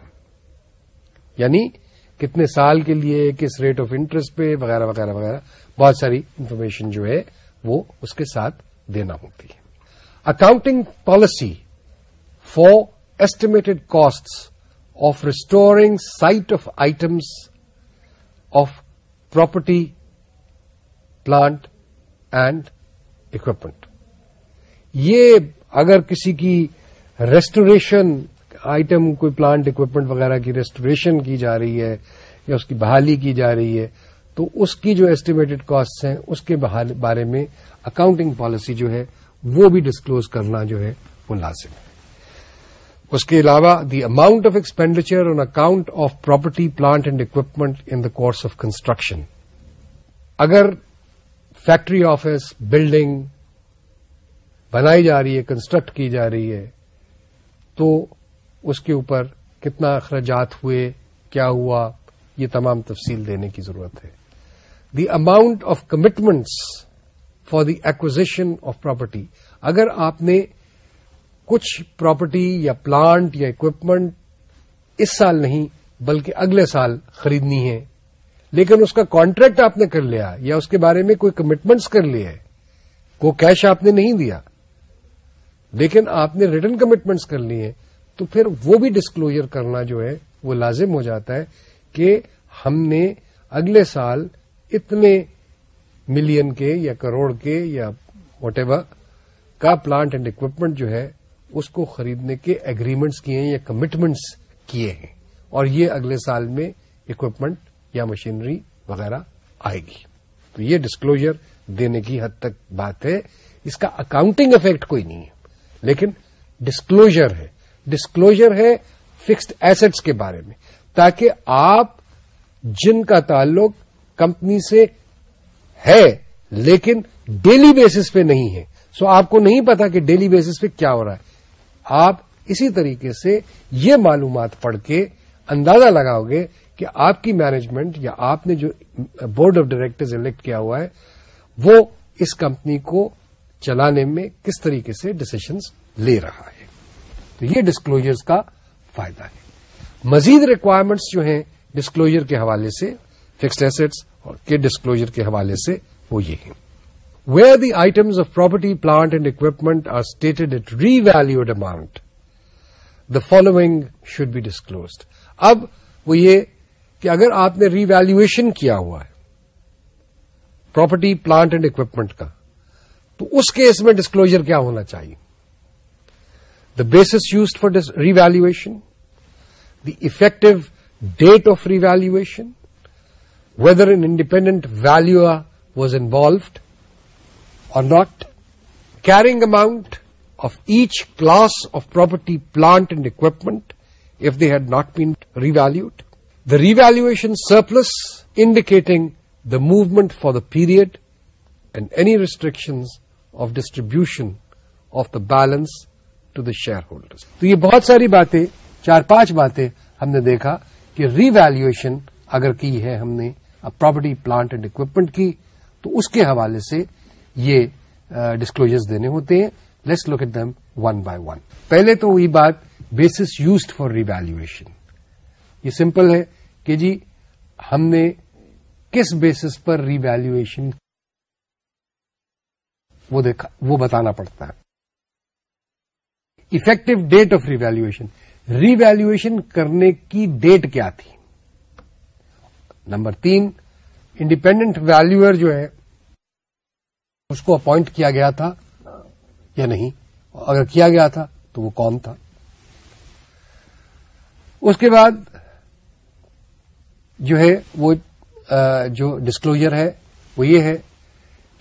یعنی کتنے سال کے لیے، کس ریٹ آف انٹرسٹ پہ، وغیرہ وغیرہ وغیرہ۔ بہت ساری انفارمیشن جو ہے وہ اس کے ساتھ دینا ہوتی ہے۔ Accounting policy for estimated cost of restoring site of items of property plant and equipment یہ اگر کسی کی ریسٹوریشن آئٹم کوئی پلانٹ اکوپمنٹ وغیرہ کی ریسٹوریشن کی جا رہی ہے یا اس کی بحالی کی جا رہی ہے تو اس کی جو ایسٹیمیٹڈ کاسٹ ہیں، اس کے بارے میں اکاؤنٹنگ پالیسی جو ہے، وہ بھی ڈسکلوز کرنا جو ہے وہ لازم ہے۔ اس کے علاوہ the amount of expenditure on account of property plant and equipment in the course of construction اگر فیکٹری آفس بلڈنگ بنائی جا رہی ہے کنسٹرکٹ کی جا رہی ہے، تو اس کے اوپر کتنا اخراجات ہوئے، کیا ہوا، یہ تمام تفصیل دینے کی ضرورت ہے۔ The amount of commitments for the acquisition of property اگر آپ نے کچھ پراپرٹی یا پلانٹ یا اکوپمنٹ اس سال نہیں بلکہ اگلے سال خریدنی ہے لیکن اس کا کانٹریکٹ آپ نے کر لیا یا اس کے بارے میں کوئی کمٹمنٹس کر لیے کو کیش آپ نے نہیں دیا لیکن آپ نے ریٹرن کمٹمنٹس کر لیے تو پھر وہ بھی ڈسکلوجر کرنا جو ہے وہ لازم ہو جاتا ہے کہ ہم نے اگلے سال اتنے ملین کے یا کروڑ کے یا وٹ ایور کا پلانٹ اینڈ اکوپمنٹ جو ہے، اس کو خریدنے کے اگریمنٹس کیے ہیں یا کمٹمنٹس کیے ہیں۔ اور یہ اگلے سال میں اکوپمنٹ یا مشینری وغیرہ آئے گی۔ تو یہ ڈسکلوجر دینے کی حد تک بات ہے۔ اس کا اکاؤنٹنگ افیکٹ کوئی نہیں ہے۔ لیکن ڈسکلوجر ہے۔ ڈسکلوجر ہے فکسڈ ایسٹس کے بارے میں۔ تاکہ آپ جن کا تعلق کمپنی سے ہے، لیکن ڈیلی بیسس پہ نہیں ہے۔ سو آپ کو نہیں پتا کہ ڈیلی بیسس پہ کیا ہو رہا ہے۔ آپ اسی طریقے سے یہ معلومات پڑھ کے اندازہ لگاؤ گے کہ آپ کی مینجمنٹ یا آپ نے جو بورڈ آف ڈائریکٹرز الیکٹ کیا ہوا ہے، وہ اس کمپنی کو چلانے میں کس طریقے سے ڈسیشنز لے رہا ہے۔ تو یہ ڈسکلوجرز کا فائدہ ہے۔ مزید ریکوائرمنٹس جو ہیں ڈسکلوجر کے حوالے سے فکسڈ ایسٹس کے ڈسکلوجر کے حوالے سے وہ یہ ہیں where the items of property plant and equipment are stated at revalued amount the following should be disclosed اب وہ یہ کہ اگر آپ نے ری ویلویشن کیا ہوا ہے پراپرٹی پلانٹ اینڈ اکوپمنٹ کا، تو اس کیس میں ڈسکلوجر کیا ہونا چاہیے؟ The basis used for revaluation the effective date of revaluation whether an independent valuer was involved or not, carrying amount of each class of property, plant and equipment if they had not been revalued, the revaluation surplus indicating the movement for the period and any restrictions of distribution of the balance to the shareholders. تو یہ بہت ساری باتیں چار پانچ باتیں ہم نے دیکھا کہ ری ویلویشن اگر کی ہے ہم نے پراپرٹی پلانٹ اینڈ اکوپمنٹ کی، تو اس کے حوالے سے یہ ڈسکلوجرز دینے ہوتے ہیں۔ Let's look at them one by one پہلے تو وہی بات بیسس یوزڈ فار ریویلویشن یہ سمپل ہے کہ جی ہم نے کس بیسس پر ریویلویشن وہ دیکھا، وہ بتانا پڑتا ہے۔ Effective date of revaluation revaluation کرنے کی ڈیٹ کیا تھی؟ نمبر تین انڈیپینڈنٹ ویلوئر جو ہے، اس کو اپوائنٹ کیا گیا تھا یا نہیں؟ اگر کیا گیا تھا تو وہ کون تھا؟ اس کے بعد جو ہے وہ جو ڈسکلوجر ہے، وہ یہ ہے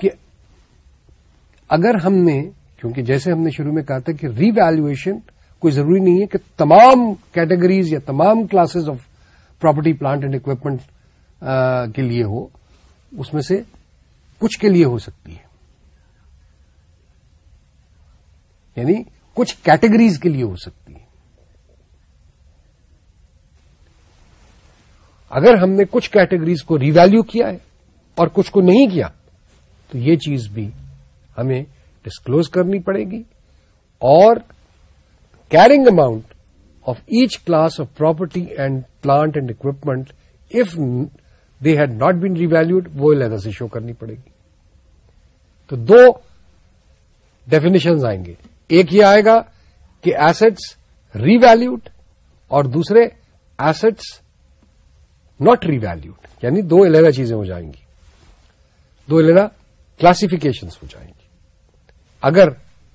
کہ اگر ہم نے، کیونکہ جیسے ہم نے شروع میں کہا تھا کہ ری ویلویشن کوئی ضروری نہیں ہے کہ تمام کیٹیگریز یا تمام classes of property plant and equipment کے لیے ہو، اس میں سے کچھ کے لیے ہو سکتی ہے۔ یعنی کچھ کیٹیگریز کے لیے ہو سکتی ہے۔ اگر ہم نے کچھ کیٹیگریز کو ریویلو کیا ہے اور کچھ کو نہیں کیا، تو یہ چیز بھی ہمیں ڈسکلوز کرنی پڑے گی اور carrying amount of each class of property and plant and equipment if they had not been revalued وہ لہذا سے شو کرنی پڑے گی۔ تو دو ڈیفینیشنز آئیں گے۔ ایک یہ آئے گا کہ ایسٹس ری ویلوڈ اور دوسرے ایسٹس ناٹ ری ویلوڈ یعنی دو علیحدہ چیزیں ہو جائیں گی۔ دو علیحدہ کلاسفکیشنس ہو جائیں گی۔ اگر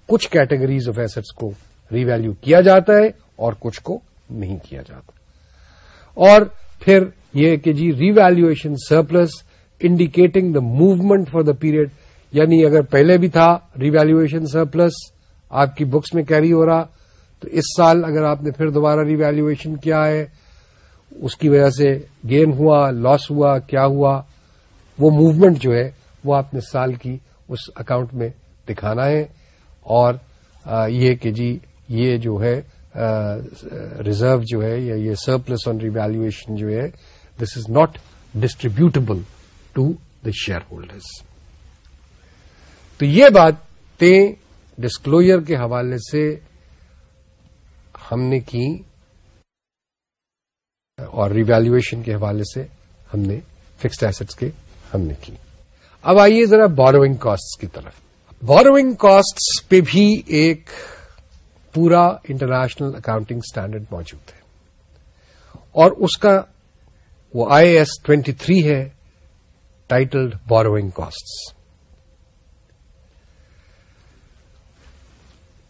کچھ کیٹیگریز آف ایسٹس کو ری ویلو کیا جاتا ہے اور کچھ کو نہیں کیا جاتا۔ اور پھر یہ کہ جی revaluation surplus indicating the movement for the period یعنی اگر پہلے بھی تھا ری ویلویشن سرپلس آپ کی بکس میں کیری ہو رہا، تو اس سال اگر آپ نے پھر دوبارہ ریویلویشن کیا ہے، اس کی وجہ سے گین ہوا لاس ہوا، کیا ہوا، وہ موومنٹ جو ہے، وہ آپ نے سال کی اس اکاؤنٹ میں دکھانا ہے. اور یہ کہ جی یہ جو ہے ریزرو جو ہے یا یہ سرپلس آن ریویلویشن جو ہے this is not distributable to the shareholders تو یہ باتیں ڈسکلوجر کے حوالے سے ہم نے کی اور ریویلویشن کے حوالے سے ہم نے فکسڈ ایسٹس کے ہم نے کی۔ اب آئیے ذرا بوروئنگ کاسٹ کی طرف۔ بوروئنگ کاسٹ پہ بھی ایک پورا انٹرنیشنل اکاؤنٹنگ اسٹینڈرڈ موجود ہے اور اس کا وہ آئی ایس ٹوینٹی تھری ہے ٹائٹلڈ بوروئنگ کاسٹ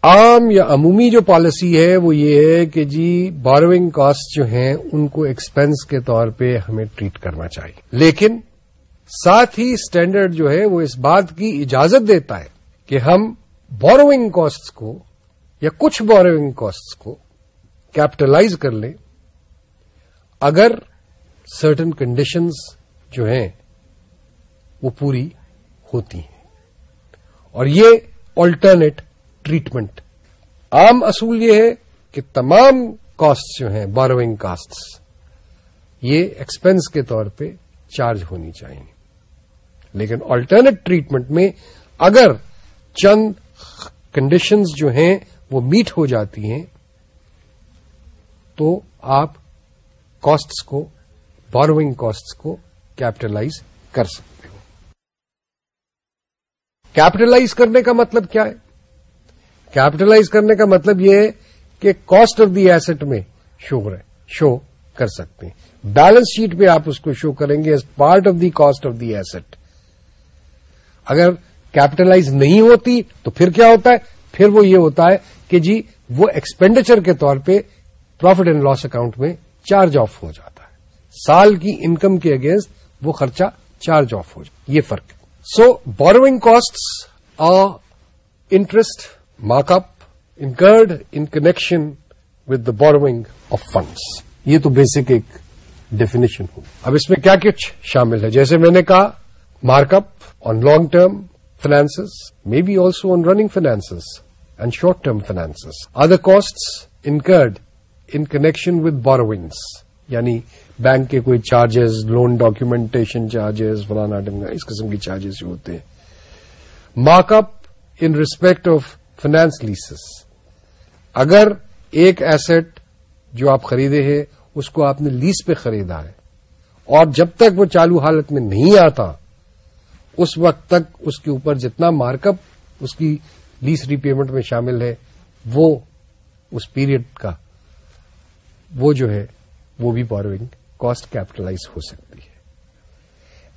عام یا عمومی جو پالیسی ہے، وہ یہ ہے کہ جی بوروئنگ کاسٹ جو ہیں، ان کو ایکسپینس کے طور پہ ہمیں ٹریٹ کرنا چاہیے۔ لیکن ساتھ ہی اسٹینڈرڈ جو ہے، وہ اس بات کی اجازت دیتا ہے کہ ہم بوروئنگ کاسٹ کو یا کچھ بوروئنگ کاسٹ کو کیپٹلائز کر لیں۔ اگر سرٹن کنڈیشنز جو ہیں وہ پوری ہوتی ہیں۔ اور یہ آلٹرنیٹ ٹریٹمنٹ عام اصول یہ ہے کہ تمام کاسٹ جو ہیں بوروئنگ کاسٹ یہ ایکسپینس کے طور پہ چارج ہونی چاہیے۔ لیکن آلٹرنیٹ ٹریٹمنٹ میں اگر چند کنڈیشنز جو ہیں وہ میٹ ہو جاتی ہیں، تو آپ کاسٹس کو بوروئنگ کاسٹس کو کیپٹلائز کر سکتے ہو۔ کیپٹلائز کرنے کا مطلب کیا ہے؟ کیپٹلائز کرنے کا مطلب یہ ہے کہ کاسٹ آف دی ایسٹ میں شو شو کر سکتے ہیں۔ بیلنس شیٹ پہ آپ اس کو شو کریں گے as part of the cost of the asset اگر کیپٹلائز نہیں ہوتی تو پھر کیا ہوتا ہے؟ پھر وہ یہ ہوتا ہے کہ جی وہ ایکسپینڈیچر کے طور پہ پروفٹ اینڈ لاس اکاؤنٹ میں چارج آف ہو جاتا سال کی انکم کے اگینسٹ وہ خرچہ چارج آف ہو جاتا یہ فرق so borrowing cost or interest mark up incurred in connection with the borrowing of funds یہ تو بیسک ایک ڈیفینیشن ہو۔ اب اس میں کیا کچھ شامل ہے؟ جیسے میں نے کہا mark up on long term finance may be also on running finance and short term finance other cost incurred in connection with borrowings یعنی بینک کے کوئی چارجز لون ڈاکیومینٹیشن چارجز فلانا ڈنگا، اس قسم کی چارجز جو ہوتے ہیں۔ Mark up in respect of finance leases اگر ایک ایسٹ جو آپ خریدے ہیں، اس کو آپ نے لیس پہ خریدا ہے، اور جب تک وہ چالو حالت میں نہیں آتا، اس وقت تک اس کے اوپر جتنا مارک اپ اس کی لیس ری پیمنٹ میں شامل ہے، وہ اس پیریڈ کا، وہ جو ہے وہ بھی بوروئنگ کاسٹ کیپٹلائز ہو سکتی ہے.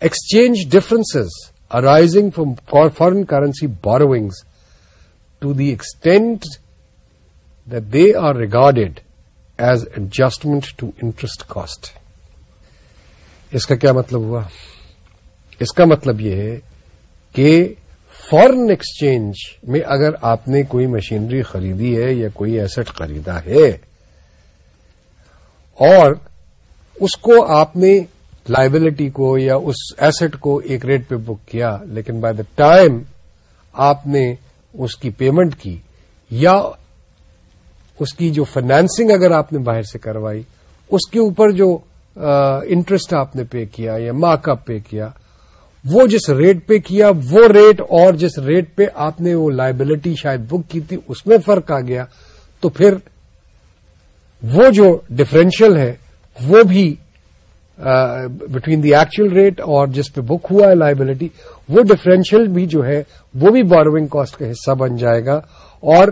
Exchange differences arising from foreign currency borrowings to the extent that they are regarded as adjustment to interest cost اس کا کیا مطلب ہوا؟ اس کا مطلب یہ ہے کہ فارن ایکسچینج میں اگر آپ نے کوئی مشینری خریدی ہے یا کوئی ایسٹ خریدا ہے اور اس کو آپ نے لائبلٹی کو یا اس ایسٹ کو ایک ریٹ پہ بک کیا، لیکن بائی دا ٹائم آپ نے اس کی پیمنٹ کی یا اس کی جو فائنینسنگ اگر آپ نے باہر سے کروائی، اس کے اوپر جو انٹرسٹ آپ نے پے کیا یا مارک اپ پے کیا، وہ جس ریٹ پہ کیا، وہ ریٹ اور جس ریٹ پہ آپ نے وہ لائبلٹی شاید بک کی تھی، اس میں فرق آ گیا۔ تو پھر وہ جو ڈفرینشیل ہے، وہ بھی بٹوین دی ایکچوئل ریٹ اور جس پہ بک ہوا ہے لائبلٹی وہ ڈفرینشیل بھی جو ہے، وہ بھی بوروئنگ کاسٹ کا حصہ بن جائے گا اور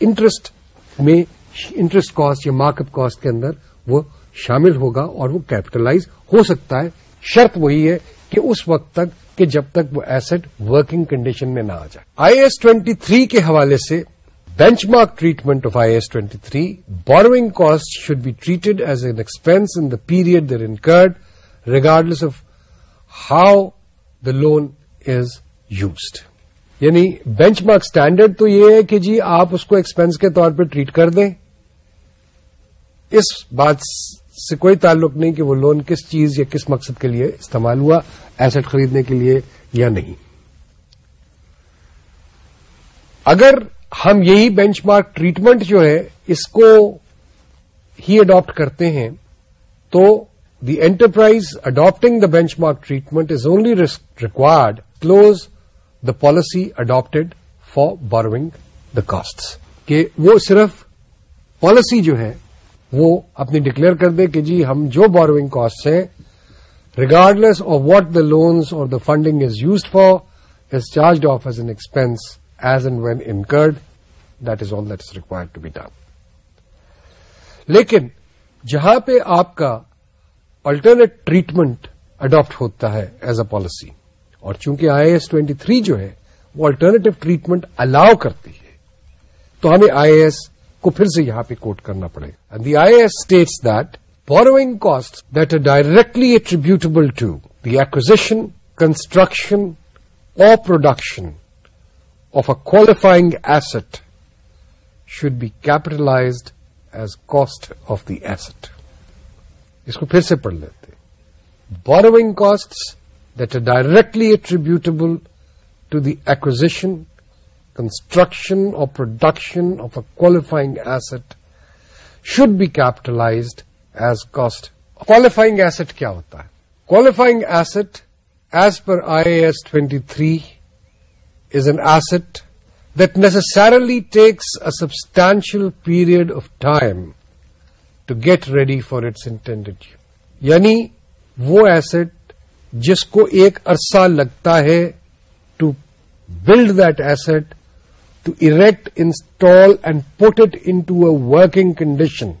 انٹرسٹ میں انٹرسٹ کاسٹ یا مارک اپ کاسٹ کے اندر وہ شامل ہوگا اور وہ کیپٹلائز ہو سکتا ہے۔ شرط وہی ہے کہ اس وقت تک کہ جب تک وہ ایسٹ ورکنگ کنڈیشن میں نہ آ جائے۔ آئی ایس ٹوینٹی تھری کے حوالے سے benchmark treatment of I S twenty three borrowing cost should be treated as an expense in the period they're incurred regardless of how the loan is used یعنی benchmark standard تو یہ ہے کہ جی آپ اس کو ایکسپینس کے طور پہ ٹریٹ کر دیں اس بات سے کوئی تعلق نہیں کہ وہ لون کس چیز یا کس مقصد کے لیے استعمال ہوا ایسٹ خریدنے کے لیے یا نہیں۔ اگر ہم یہی بینچ مارک ٹریٹمنٹ جو ہے اس کو ہی اڈاپٹ کرتے ہیں۔ تو the enterprise adopting the benchmark treatment is only required close the policy adopted for borrowing the cost کہ وہ صرف پالیسی جو ہے وہ اپنی ڈکلیئر کر دے کہ جی ہم جو بوروئنگ کاسٹ ہیں regardless of what the loans or the funding is used for, is charged off as an expense as and when incurred. That is all that is required to be done. لیکن جہاں پہ آپ کا alternate treatment adopt ہوتا ہے as a policy اور چونکہ I S twenty three جو ہے وہ الٹرنیٹو ٹریٹمنٹ الاؤ کرتی ہے تو ہمیں آئی ایس کو پھر سے یہاں پہ کوٹ کرنا پڑے گا the I S states that borrowing cost that are directly attributable to the acquisition construction اور production of a qualifying asset should be capitalized as cost of the asset اس کو پھر سے پڑھ لیتے borrowing cost that are directly attributable to the acquisition construction اور production of a qualifying asset should be capitalized as cost qualifying asset کیا ہوتا ہے qualifying asset as per I S twenty three is an asset that necessarily takes a substantial period of time to get ready for its intended use. یعنی وہ asset جس کو ایک عرصہ لگتا ہے to build that asset to erect install and put it into a working condition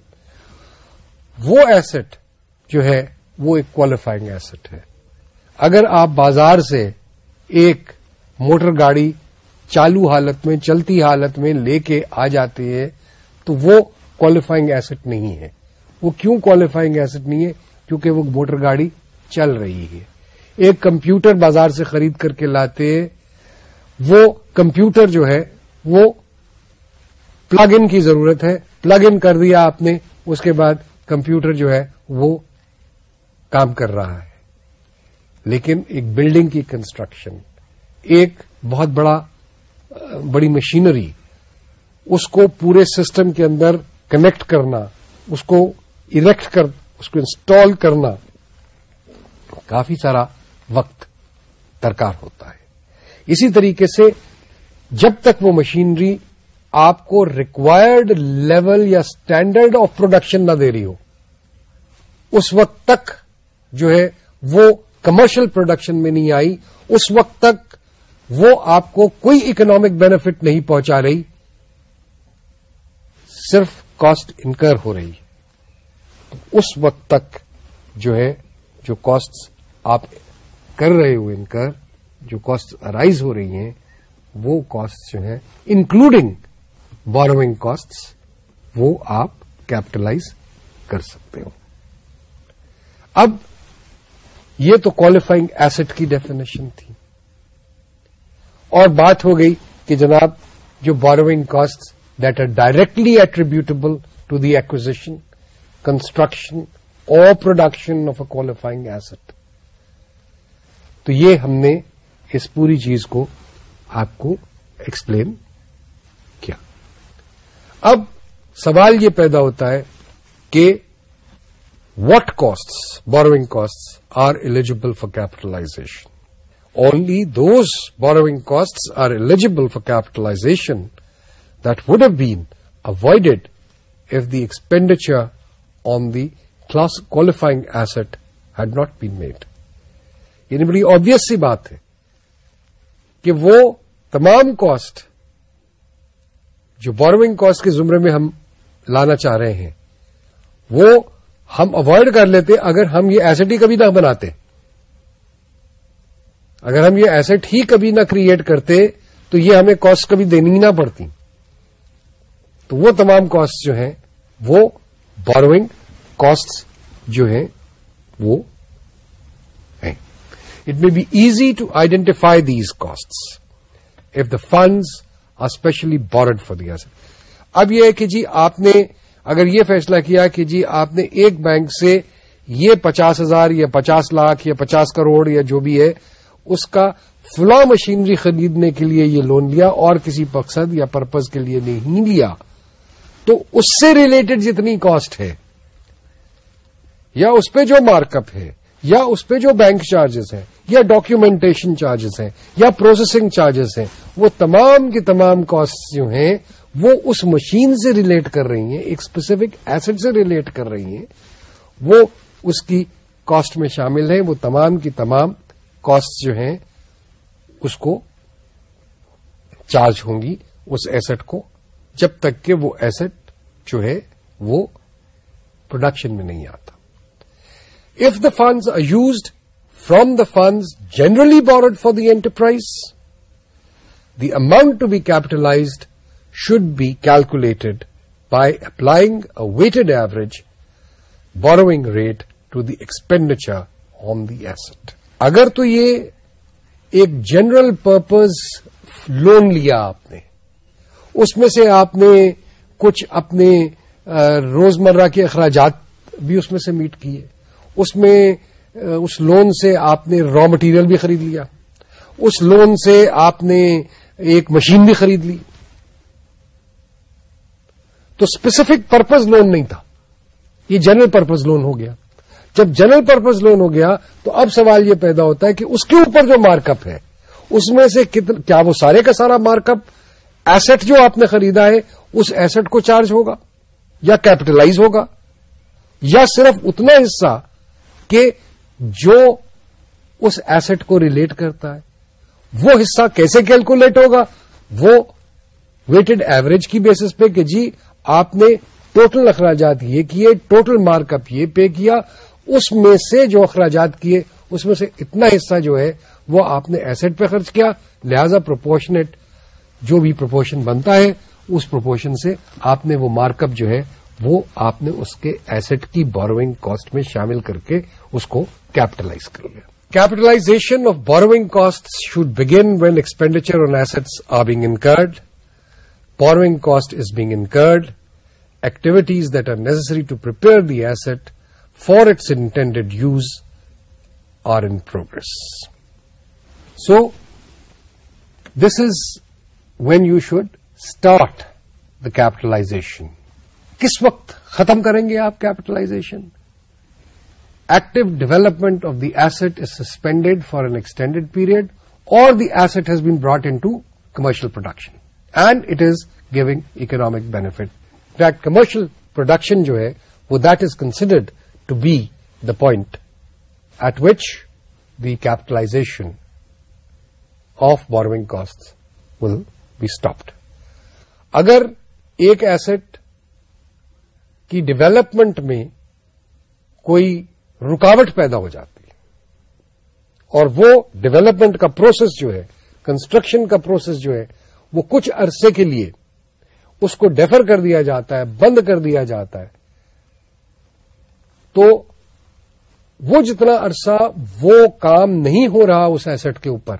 وہ asset جو ہے وہ ایک کوالیفائنگ ایسٹ ہے اگر آپ بازار سے ایک موٹر گاڑی چالو حالت میں، چلتی حالت میں لے کے آ جاتے ہیں، تو وہ کوالیفائنگ ایسٹ نہیں ہے۔ وہ کیوں کوالیفائنگ ایسٹ نہیں ہے؟ کیونکہ وہ موٹر گاڑی چل رہی ہے۔ ایک کمپیوٹر بازار سے خرید کر کے لاتے وہ کمپیوٹر جو ہے، وہ پلگ ان کی ضرورت ہے۔ پلگ ان کر دیا آپ نے، اس کے بعد کمپیوٹر جو ہے، وہ کام کر رہا ہے۔ لیکن ایک بلڈنگ کی کنسٹرکشن ایک بہت بڑا، بڑی مشینری اس کو پورے سسٹم کے اندر کنیکٹ کرنا، اس کو اریکٹ کر، اس کو انسٹال کرنا، کافی سارا وقت درکار ہوتا ہے۔ اسی طریقے سے جب تک وہ مشینری آپ کو ریکوائرڈ لیول یا اسٹینڈرڈ آف پروڈکشن نہ دے رہی ہو، اس وقت تک جو ہے وہ کمرشل پروڈکشن میں نہیں آئی، اس وقت تک وہ آپ کو کوئی اکنامک بینیفٹ نہیں پہنچا رہی، صرف کاسٹ انکر ہو رہی۔ اس وقت تک جو ہے، جو کاسٹ آپ کر رہے ہو انکر جو کاسٹ ارائیز ہو رہی ہیں، وہ کاسٹ جو ہے انکلوڈنگ بوروئنگ کاسٹ وہ آپ کیپٹلائز کر سکتے ہو۔ اب یہ تو کوالیفائنگ ایسٹ کی ڈیفینیشن تھی۔ اور بات ہو گئی کہ جناب جو borrowing cost that are directly attributable to the acquisition construction اور production of a qualifying asset تو یہ ہم نے اس پوری چیز کو آپ کو ایکسپلین کیا۔ اب سوال یہ پیدا ہوتا ہے کہ what cost borrowing cost are eligible for capitalization only those borrowing costs are eligible for capitalization that would have been avoided if the expenditure on the class qualifying asset had not been made. یعنی بڑی آبیس سی بات ہے کہ وہ تمام cost جو borrowing cost کے زمرے میں ہم لانا چاہ رہے ہیں وہ ہم اوائڈ کر لیتے اگر ہم یہ ایسٹ ہی کبھی نہ بناتے اگر ہم یہ ایسٹ ہی کبھی نہ کریٹ کرتے، تو یہ ہمیں کاسٹ کبھی دینی ہی نہ پڑتی۔ تو وہ تمام کاسٹ جو ہیں، وہ بوروئنگ کاسٹ جو ہیں، وہ ہیں۔ It may be easy to identify these cost if the funds are specially borrowed for the asset اب یہ ہے کہ جی آپ نے اگر یہ فیصلہ کیا کہ جی آپ نے ایک بینک سے یہ پچاس ہزار یا پچاس لاکھ یا پچاس کروڑ یا جو بھی ہے اس کا فلاں مشینری خریدنے کے لیے یہ لون لیا اور کسی مقصد یا پرپز کے لیے نہیں لیا، تو اس سے ریلیٹڈ جتنی کاسٹ ہے، یا اس پہ جو مارک اپ ہے، یا اس پہ جو بینک چارجز ہیں، یا ڈاکیومنٹیشن چارجز ہیں، یا پروسیسنگ چارجز ہیں، وہ تمام کی تمام کاسٹ جو ہیں، وہ اس مشین سے ریلیٹ کر رہی ہیں، ایک اسپیسیفک ایسٹ سے ریلیٹ کر رہی ہیں، وہ اس کی کاسٹ میں شامل ہیں، وہ تمام کی تمام کاسٹ جو ہیں، اس کو چارج ہوں گی اس ایسٹ کو، جب تک کہ وہ ایسٹ جو ہے وہ پروڈکشن میں نہیں آتا۔ If the funds are used from the funds generally borrowed for the enterprise the amount to be capitalized should be calculated by applying a weighted average borrowing rate to the expenditure on the asset اگر تو یہ ایک general purpose loan لیا آپ نے، اس میں سے آپ نے کچھ اپنے روزمرہ کے اخراجات بھی اس میں سے میٹ کیے، اس میں اس لون سے آپ نے را مٹیریل بھی خرید لیا، اس لون سے آپ نے ایک مشین بھی خرید لی۔ تو اسپیسیفک پرپز لون نہیں تھا، یہ جنرل پرپز لون ہو گیا۔ جب جنرل پرپز لون ہو گیا تو اب سوال یہ پیدا ہوتا ہے کہ اس کے اوپر جو مارک اپ ہے، اس میں سے کیا وہ سارے کا سارا مارک اپ ایسٹ جو آپ نے خریدا ہے، اس ایسٹ کو چارج ہوگا؟ یا کیپٹلائز ہوگا؟ یا صرف اتنا حصہ کہ جو اس ایسٹ کو ریلیٹ کرتا ہے، وہ حصہ کیسے کیلکولیٹ ہوگا؟ وہ ویٹڈ ایوریج کی بیسس پہ کہ جی آپ نے ٹوٹل اخراجات یہ کیے ٹوٹل مارک اپ یہ پے کیا اس میں سے جو اخراجات کیے، اس میں سے اتنا حصہ جو ہے، وہ آپ نے ایسٹ پہ خرچ کیا۔ لہذا پروپورشنیٹ جو بھی پروپورشن بنتا ہے، اس پروپورشن سے آپ نے وہ مارک اپ جو ہے، وہ آپ نے اس کے ایسٹ کی بوروئنگ کاسٹ میں شامل کر کے اس کو کیپٹلائز کر لیا۔ Capitalization of borrowing cost should begin when expenditure on assets are being incurred borrowing cost is being incurred activities that are necessary to prepare the asset for its intended use are in progress so this is when you should start the capitalization کس وقت ختم کریں گے آپ capitalization active development of the asset is suspended for an extended period اور the asset has been brought into commercial production and it is giving economic benefit fact commercial production جو ہے وہ that is considered to be the point at which the capitalization of borrowing cost will be stopped اگر ایک asset کی development میں کوئی رکاوٹ پیدا ہو جاتی ہے اور وہ ڈیولپمنٹ کا پروسیس جو ہے کنسٹرکشن کا پروسیس جو ہے، وہ کچھ عرصے کے لیے اس کو ڈیفر کر دیا جاتا ہے، بند کر دیا جاتا ہے تو وہ جتنا عرصہ وہ کام نہیں ہو رہا اس ایسٹ کے اوپر،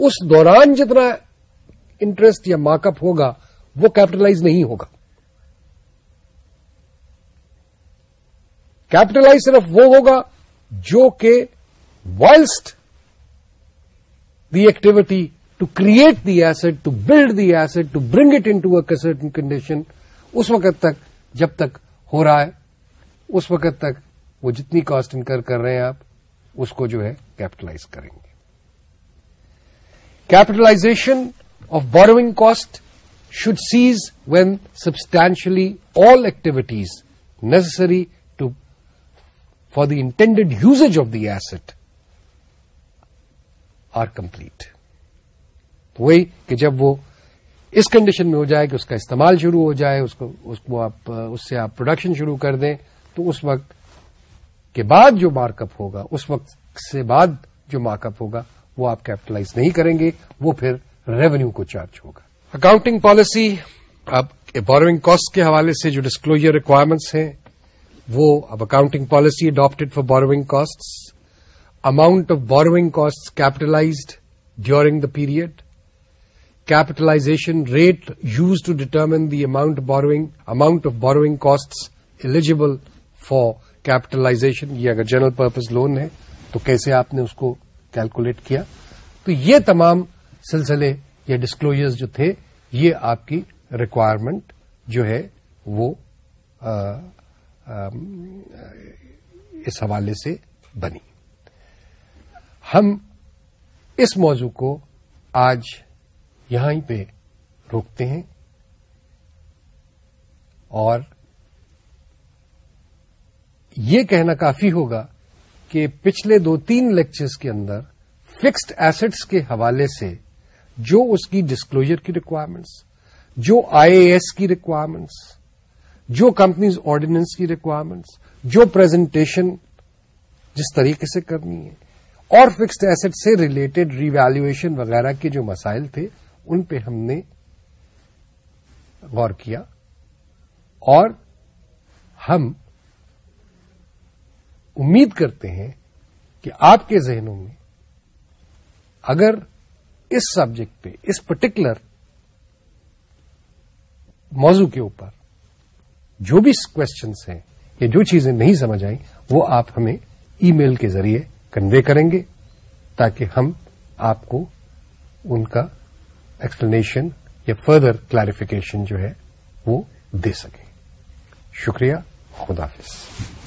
اس دوران جتنا انٹرسٹ یا مارک اپ ہوگا، وہ کیپٹلائز نہیں ہوگا۔ کیپٹلائز صرف وہ ہوگا جو کہ whilst the activity to create the asset to build the asset to bring it into certain condition اس وقت تک جب تک ہو رہا ہے۔ اس وقت تک وہ جتنی کاسٹ انکر کر رہے ہیں آپ، اس کو جو ہے کیپٹلائز کریں گے capitalization of borrowing cost should cease when substantially all activities necessary for the intended usage of the asset are complete. وہی کہ جب وہ اس کنڈیشن میں ہو جائے کہ اس کا استعمال شروع ہو جائے، اس کو آپ، اس سے آپ پروڈکشن شروع کر دیں تو اس وقت کے بعد جو مارک اپ ہوگا، اس وقت سے بعد جو مارک اپ ہوگا، وہ آپ کیپٹلائز نہیں کریں گے، وہ پھر ریونیو کو چارج ہوگا۔ اکاؤنٹنگ پالیسی اب بوروئنگ کاسٹ کے حوالے سے جو ڈسکلوجر ریکوائرمنٹس ہیں، وہ اب accounting policy adopted for borrowing cost amount of borrowing cost capitalized during the period capitalization rate use to determine the amount borrowing amount of borrowing cost eligible for capitalization یہ اگر general purpose loan ہے، تو کیسے آپ نے اس کو calculate کیا؟ تو یہ تمام سلسلے یا ڈسکلوجرز جو تھے، یہ آپ کی ریکوائرمنٹ جو ہے، وہ اس حوالے سے بنی۔ ہم اس موضوع کو آج یہاں پہ روکتے ہیں اور یہ کہنا کافی ہوگا کہ پچھلے دو تین لیکچرز کے اندر فکسڈ ایسٹس کے حوالے سے جو اس کی ڈسکلوجر کی ریکوائرمنٹس جو آئی اے ایس کی ریکوائرمنٹس جو کمپنیز آرڈیننس کی ریکوائرمنٹس جو پریزنٹیشن جس طریقے سے کرنی ہے، اور فکسڈ ایسٹ سے ریلیٹڈ ریویلویشن وغیرہ کے جو مسائل تھے، ان پہ ہم نے غور کیا۔ اور ہم امید کرتے ہیں کہ آپ کے ذہنوں میں اگر اس سبجیکٹ پہ، اس پرٹیکولر موضوع کے اوپر جو بھی کوشچنس ہیں یا جو چیزیں نہیں سمجھ آئیں، وہ آپ ہمیں ای میل کے ذریعے کنوے کریں گے تاکہ ہم آپ کو ان کا ایکسپلینیشن یا فردر کلیریفیکیشن جو ہے وہ دے سکیں۔ شکریہ، خدا حافظ۔